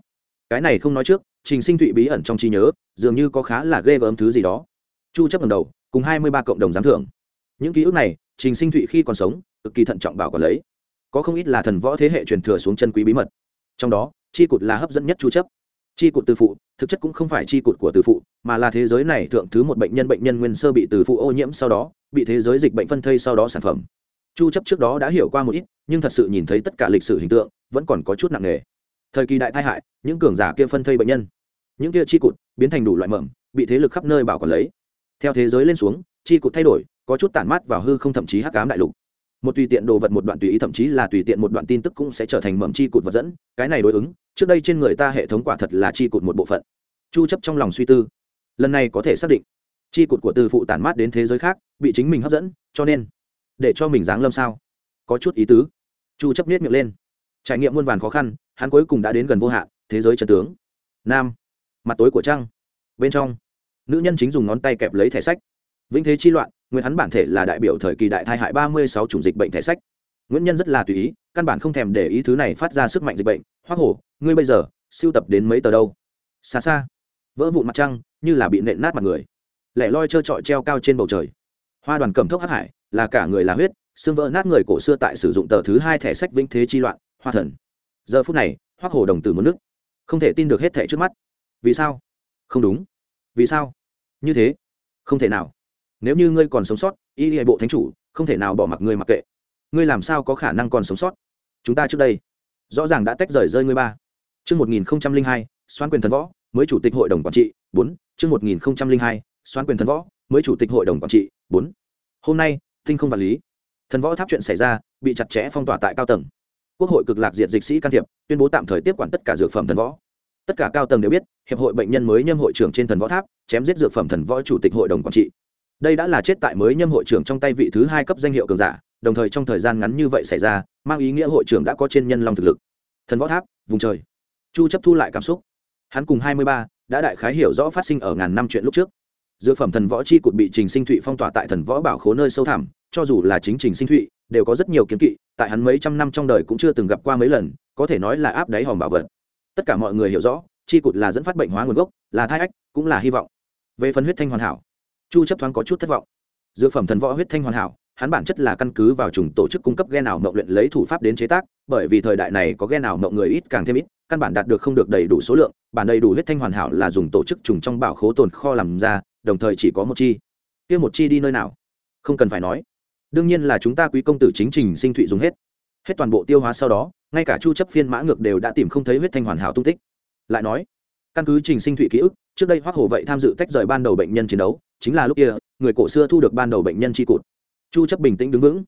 Cái này không nói trước, trình sinh thụy bí ẩn trong trí nhớ, dường như có khá là ghê gớm thứ gì đó. Chu chấp lần đầu, cùng 23 cộng đồng giám thưởng. Những ký ức này, trình sinh thụy khi còn sống cực kỳ thận trọng bảo quản lấy. Có không ít là thần võ thế hệ truyền thừa xuống chân quý bí mật. Trong đó, chi cụt là hấp dẫn nhất chu chấp. Chi cụt từ phụ, thực chất cũng không phải chi cụt của từ phụ, mà là thế giới này thượng thứ một bệnh nhân bệnh nhân nguyên sơ bị từ phụ ô nhiễm sau đó, bị thế giới dịch bệnh phân thây sau đó sản phẩm. Chu chấp trước đó đã hiểu qua một ít, nhưng thật sự nhìn thấy tất cả lịch sử hình tượng, vẫn còn có chút nặng nề. Thời kỳ đại tai hại, những cường giả kia phân thây bệnh nhân. Những kia chi cụt, biến thành đủ loại mầm, bị thế lực khắp nơi bảo quản lấy. Theo thế giới lên xuống, chi cụt thay đổi, có chút tản mát vào hư không thậm chí hắc ám đại lục một tùy tiện đồ vật một đoạn tùy ý, thậm chí là tùy tiện một đoạn tin tức cũng sẽ trở thành mầm chi cụt vật dẫn. Cái này đối ứng, trước đây trên người ta hệ thống quả thật là chi cụt một bộ phận. Chu chấp trong lòng suy tư. Lần này có thể xác định, chi cụt của từ phụ tản mát đến thế giới khác, bị chính mình hấp dẫn, cho nên, để cho mình dáng lâm sao? Có chút ý tứ. Chu chấp niết miệng lên. Trải nghiệm muôn vàn khó khăn, hắn cuối cùng đã đến gần vô hạn, thế giới trận tướng. Nam, mặt tối của trăng. Bên trong, nữ nhân chính dùng ngón tay kẹp lấy thẻ sách. Vĩnh thế chi loạn nguyên hắn bản thể là đại biểu thời kỳ đại thai hại ba mươi sáu chủng dịch bệnh thể sách. Nguyễn nhân rất là tùy ý, căn bản không thèm để ý thứ này phát ra sức mạnh dịch bệnh. Hoác hổ, ngươi bây giờ siêu tập đến mấy tờ đâu? Xa xa. Vỡ vụn mặt trăng, như là bị nện nát mặt người. Lẻ loi trơ trọi treo cao trên bầu trời. Hoa đoàn cầm thốc hắc hải, là cả người là huyết, xương vỡ nát người cổ xưa tại sử dụng tờ thứ hai thẻ sách vĩnh thế chi loạn, hoa thần. Giờ phút này hoác Hổ đồng tử mất nước. Không thể tin được hết thẻ trước mắt. Vì sao? Không đúng. Vì sao? Như thế. Không thể nào nếu như ngươi còn sống sót y hệ bộ thánh chủ không thể nào bỏ mặc ngươi mặc kệ ngươi làm sao có khả năng còn sống sót chúng ta trước đây rõ ràng đã tách rời rơi ngươi ba Trước 1002, xoán quyền thần võ, mới chủ tịch hội đồng quản trị, 4, trước 1002, xoán quyền thần võ, mới chủ tịch hội đồng quản trị, bốn. Hôm nay, tinh không vật lý. Thần võ tháp chuyện xảy ra, bị chặt chẽ phong tỏa tại cao tầng. Quốc hội cực lạc diệt dịch sĩ can thiệp, tuyên bố tạm thời tiếp quản tất cả dược phẩm thần võ. Tất cả cao tầng đều biết, hiệp hội bệnh nhân mới nhâm hội trưởng trên thần võ tháp, chém giết dược phẩm thần võ chủ tịch hội đồng quản trị. Đây đã là chết tại mới nhâm hội trưởng trong tay vị thứ hai cấp danh hiệu cường giả, đồng thời trong thời gian ngắn như vậy xảy ra mang ý nghĩa hội trưởng đã có trên nhân long thực lực. Thần võ tháp vùng trời. Chu chấp thu lại cảm xúc. Hắn cùng 23, đã đại khái hiểu rõ phát sinh ở ngàn năm chuyện lúc trước. Dược phẩm thần võ chi cụt bị trình sinh thụy phong tỏa tại thần võ bảo khố nơi sâu thẳm cho dù là chính trình sinh thụy đều có rất nhiều kiến kỵ tại hắn mấy trăm năm trong đời cũng chưa từng gặp qua mấy lần có thể nói là áp đáy hòm bảo vật. Tất cả mọi người hiểu rõ chi cụt là dẫn phát bệnh hóa nguồn gốc là thai ách cũng là hy vọng. Về phần huyết thanh hoàn hảo chu chấp thoáng có chút thất vọng. Dược phẩm thần võ huyết thanh hoàn hảo, hắn bản chất là căn cứ vào trùng tổ chức cung cấp gen nào mộng luyện lấy thủ pháp đến chế tác, bởi vì thời đại này có gen nào mộng người ít càng thêm ít, căn bản đạt được không được đầy đủ số lượng, bản đầy đủ huyết thanh hoàn hảo là dùng tổ chức trùng trong bảo khố tồn kho làm ra, đồng thời chỉ có một chi. Kia một chi đi nơi nào? Không cần phải nói. Đương nhiên là chúng ta quý công tử chính trình sinh thụy dùng hết. Hết toàn bộ tiêu hóa sau đó, ngay cả chu chấp phiên mã ngược đều đã tìm không thấy huyết thanh hoàn hảo tung tích. Lại nói, căn cứ trình sinh thụy ký ức, trước đây hoắc hồ vậy tham dự tách rời ban đầu bệnh nhân chiến đấu chính là lúc kia, người cổ xưa thu được ban đầu bệnh nhân chi cụt. Chu chấp bình tĩnh đứng vững.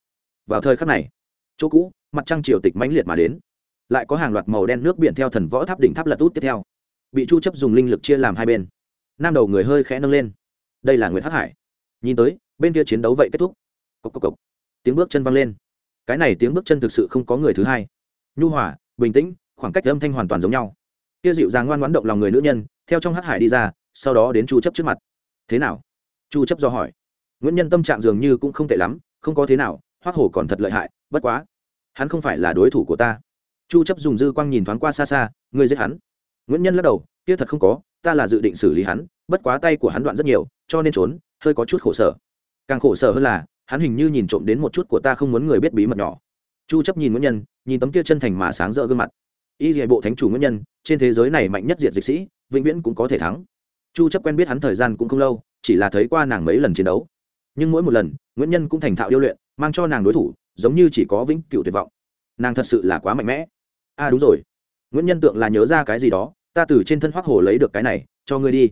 Vào thời khắc này, chỗ cũ, mặt trăng triều tịch mãnh liệt mà đến. Lại có hàng loạt màu đen nước biển theo thần võ tháp đỉnh tháp lật út tiếp theo. Bị chu chấp dùng linh lực chia làm hai bên. Nam đầu người hơi khẽ nâng lên. Đây là nguyệt hắc hải. Nhìn tới, bên kia chiến đấu vậy kết thúc. Cốc cốc cốc. tiếng bước chân vang lên. Cái này tiếng bước chân thực sự không có người thứ hai. Nhu hòa, bình tĩnh, khoảng cách âm thanh hoàn toàn giống nhau. Kia dịu dàng ngoan ngoãn động lòng người nữ nhân, theo trong hắc hải đi ra, sau đó đến chu chấp trước mặt. Thế nào? Chu chấp do hỏi. Nguyễn nhân tâm trạng dường như cũng không tệ lắm, không có thế nào, hoắc hổ còn thật lợi hại, bất quá. Hắn không phải là đối thủ của ta. Chu chấp dùng dư quang nhìn thoáng qua xa xa, ngươi giết hắn. Nguyễn nhân lắc đầu, kia thật không có, ta là dự định xử lý hắn, bất quá tay của hắn đoạn rất nhiều, cho nên trốn, hơi có chút khổ sở. Càng khổ sở hơn là, hắn hình như nhìn trộm đến một chút của ta không muốn người biết bí mật nhỏ. Chu chấp nhìn nguyễn nhân, nhìn tấm kia chân thành mà sáng rỡ gương mặt. Y hệ bộ thánh chủ nguyễn nhân, trên thế giới này mạnh nhất diệt dịch sĩ, vĩnh viễn cũng có thể thắng. Chu chấp quen biết hắn thời gian cũng không lâu chỉ là thấy qua nàng mấy lần chiến đấu. Nhưng mỗi một lần, nguyễn nhân cũng thành thạo điêu luyện, mang cho nàng đối thủ, giống như chỉ có vĩnh cựu tuyệt vọng. Nàng thật sự là quá mạnh mẽ. A à đúng rồi. Nguyễn nhân tượng là nhớ ra cái gì đó, ta từ trên thân hoác hồ lấy được cái này, cho ngươi đi.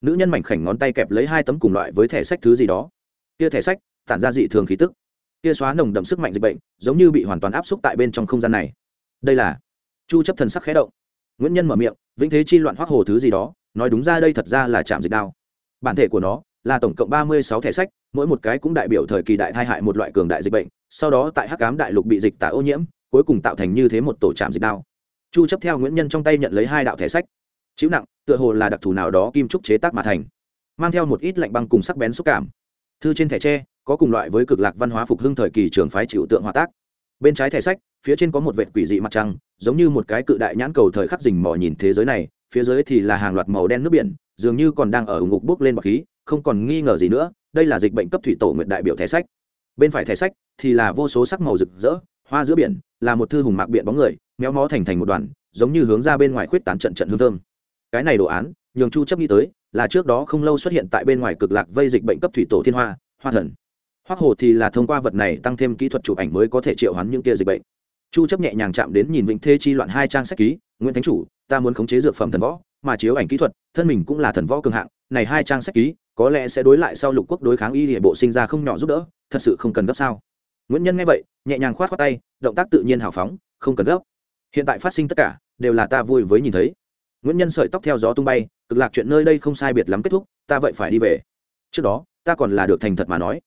Nữ nhân mảnh khảnh ngón tay kẹp lấy hai tấm cùng loại với thẻ sách thứ gì đó. Kia thẻ sách, tản ra dị thường khí tức. Kia xóa nồng đậm sức mạnh dịch bệnh, giống như bị hoàn toàn áp xúc tại bên trong không gian này. Đây là chu chấp thần sắc khẽ động. Nguyễn nhân mở miệng, vĩnh thế chi loạn hoác hồ thứ gì đó, nói đúng ra đây thật ra là chạm dịch đao bản thể của nó là tổng cộng ba mươi sáu thẻ sách, mỗi một cái cũng đại biểu thời kỳ đại thai hại một loại cường đại dịch bệnh, sau đó tại hắc cám đại lục bị dịch tả ô nhiễm, cuối cùng tạo thành như thế một tổ trạm dịch đao. Chu chấp theo nguyễn nhân trong tay nhận lấy hai đạo thẻ sách. Chịu nặng, tựa hồ là đặc thù nào đó kim trúc chế tác mà thành. Mang theo một ít lạnh băng cùng sắc bén xúc cảm. Thư trên thẻ tre, có cùng loại với cực lạc văn hóa phục hưng thời kỳ trường phái chịu tượng hòa tác. Bên trái thẻ sách, phía trên có một vệt quỷ dị mặt trăng, giống như một cái cự đại nhãn cầu thời khắc rình mò nhìn thế giới này, phía dưới thì là hàng loạt màu đen nước biển dường như còn đang ở ngục bước lên bọc khí, không còn nghi ngờ gì nữa, đây là dịch bệnh cấp thủy tổ nguyện đại biểu thẻ sách. Bên phải thẻ sách thì là vô số sắc màu rực rỡ, hoa giữa biển, là một thư hùng mạc biện bóng người, méo mó thành thành một đoàn, giống như hướng ra bên ngoài khuyết tán trận trận hương thơm. Cái này đồ án, nhường chu chấp nghĩ tới, là trước đó không lâu xuất hiện tại bên ngoài cực lạc vây dịch bệnh cấp thủy tổ thiên hoa hoa thần. Hoa hồ thì là thông qua vật này tăng thêm kỹ thuật chụp ảnh mới có thể triệu hoán những kia dịch bệnh. Chu chấp nhẹ nhàng chạm đến nhìn vĩnh thê chi loạn hai trang sách ký, nguyễn thánh chủ ta muốn khống chế dược phẩm thần võ, mà chiếu ảnh kỹ thuật, thân mình cũng là thần võ cường hạng, này hai trang sách ký, có lẽ sẽ đối lại sau lục quốc đối kháng y địa bộ sinh ra không nhỏ giúp đỡ, thật sự không cần gấp sao. Nguyễn nhân nghe vậy, nhẹ nhàng khoát khoát tay, động tác tự nhiên hào phóng, không cần gấp. Hiện tại phát sinh tất cả, đều là ta vui với nhìn thấy. Nguyễn nhân sợi tóc theo gió tung bay, cực lạc chuyện nơi đây không sai biệt lắm kết thúc, ta vậy phải đi về. Trước đó, ta còn là được thành thật mà nói.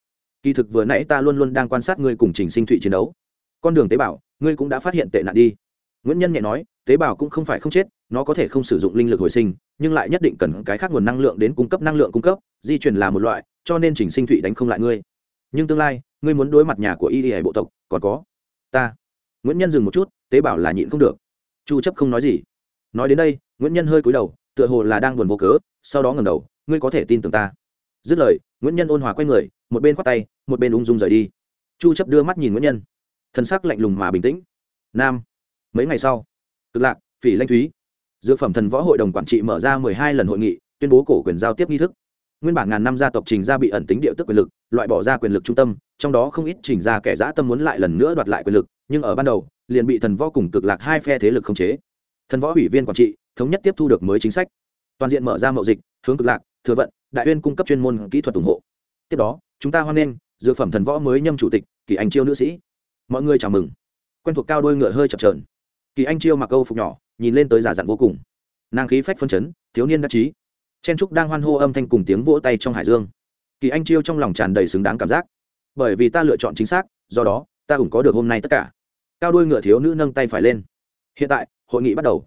Kỳ thực vừa nãy ta luôn luôn đang quan sát ngươi cùng trình sinh thụy chiến đấu. Con đường tế bào, ngươi cũng đã phát hiện tệ nạn đi. Nguyễn nhân nhẹ nói, tế bào cũng không phải không chết nó có thể không sử dụng linh lực hồi sinh, nhưng lại nhất định cần cái khác nguồn năng lượng đến cung cấp năng lượng cung cấp, di chuyển là một loại, cho nên trình sinh thụy đánh không lại ngươi. Nhưng tương lai, ngươi muốn đối mặt nhà của y y bộ tộc, còn có ta. Nguyễn nhân dừng một chút, tế bảo là nhịn không được. Chu chấp không nói gì. Nói đến đây, nguyễn nhân hơi cúi đầu, tựa hồ là đang buồn vô cớ, sau đó ngẩng đầu, ngươi có thể tin tưởng ta. Dứt lời, nguyễn nhân ôn hòa quay người, một bên khoát tay, một bên ung dung rời đi. Chu chấp đưa mắt nhìn nguyễn nhân. Thân sắc lạnh lùng mà bình tĩnh. Nam, mấy ngày sau? Cực lạc, phỉ lanh thúy dược phẩm thần võ hội đồng quản trị mở ra 12 lần hội nghị, tuyên bố cổ quyền giao tiếp nghi thức. Nguyên bản ngàn năm gia tộc trình ra bị ẩn tính địa tức quyền lực, loại bỏ ra quyền lực trung tâm, trong đó không ít trình ra kẻ dã tâm muốn lại lần nữa đoạt lại quyền lực, nhưng ở ban đầu, liền bị thần võ cùng cực lạc hai phe thế lực khống chế. Thần võ ủy viên quản trị, thống nhất tiếp thu được mới chính sách. Toàn diện mở ra mậu dịch, hướng cực lạc, thừa vận, đại uyên cung cấp chuyên môn kỹ thuật ủng hộ. Tiếp đó, chúng ta hoan nghênh dược phẩm thần võ mới nhâm chủ tịch, kỳ anh chiêu nữ sĩ. Mọi người chào mừng. Quen thuộc cao đôi ngựa hơi chập trờn kỳ anh chiêu mặc câu phục nhỏ nhìn lên tới giả dặn vô cùng. Nàng khí phách phân chấn, thiếu niên đắc chí. Chen trúc đang hoan hô âm thanh cùng tiếng vỗ tay trong hải dương. Kỳ anh chiêu trong lòng tràn đầy xứng đáng cảm giác. Bởi vì ta lựa chọn chính xác, do đó, ta cũng có được hôm nay tất cả. Cao đôi ngựa thiếu nữ nâng tay phải lên. Hiện tại, hội nghị bắt đầu.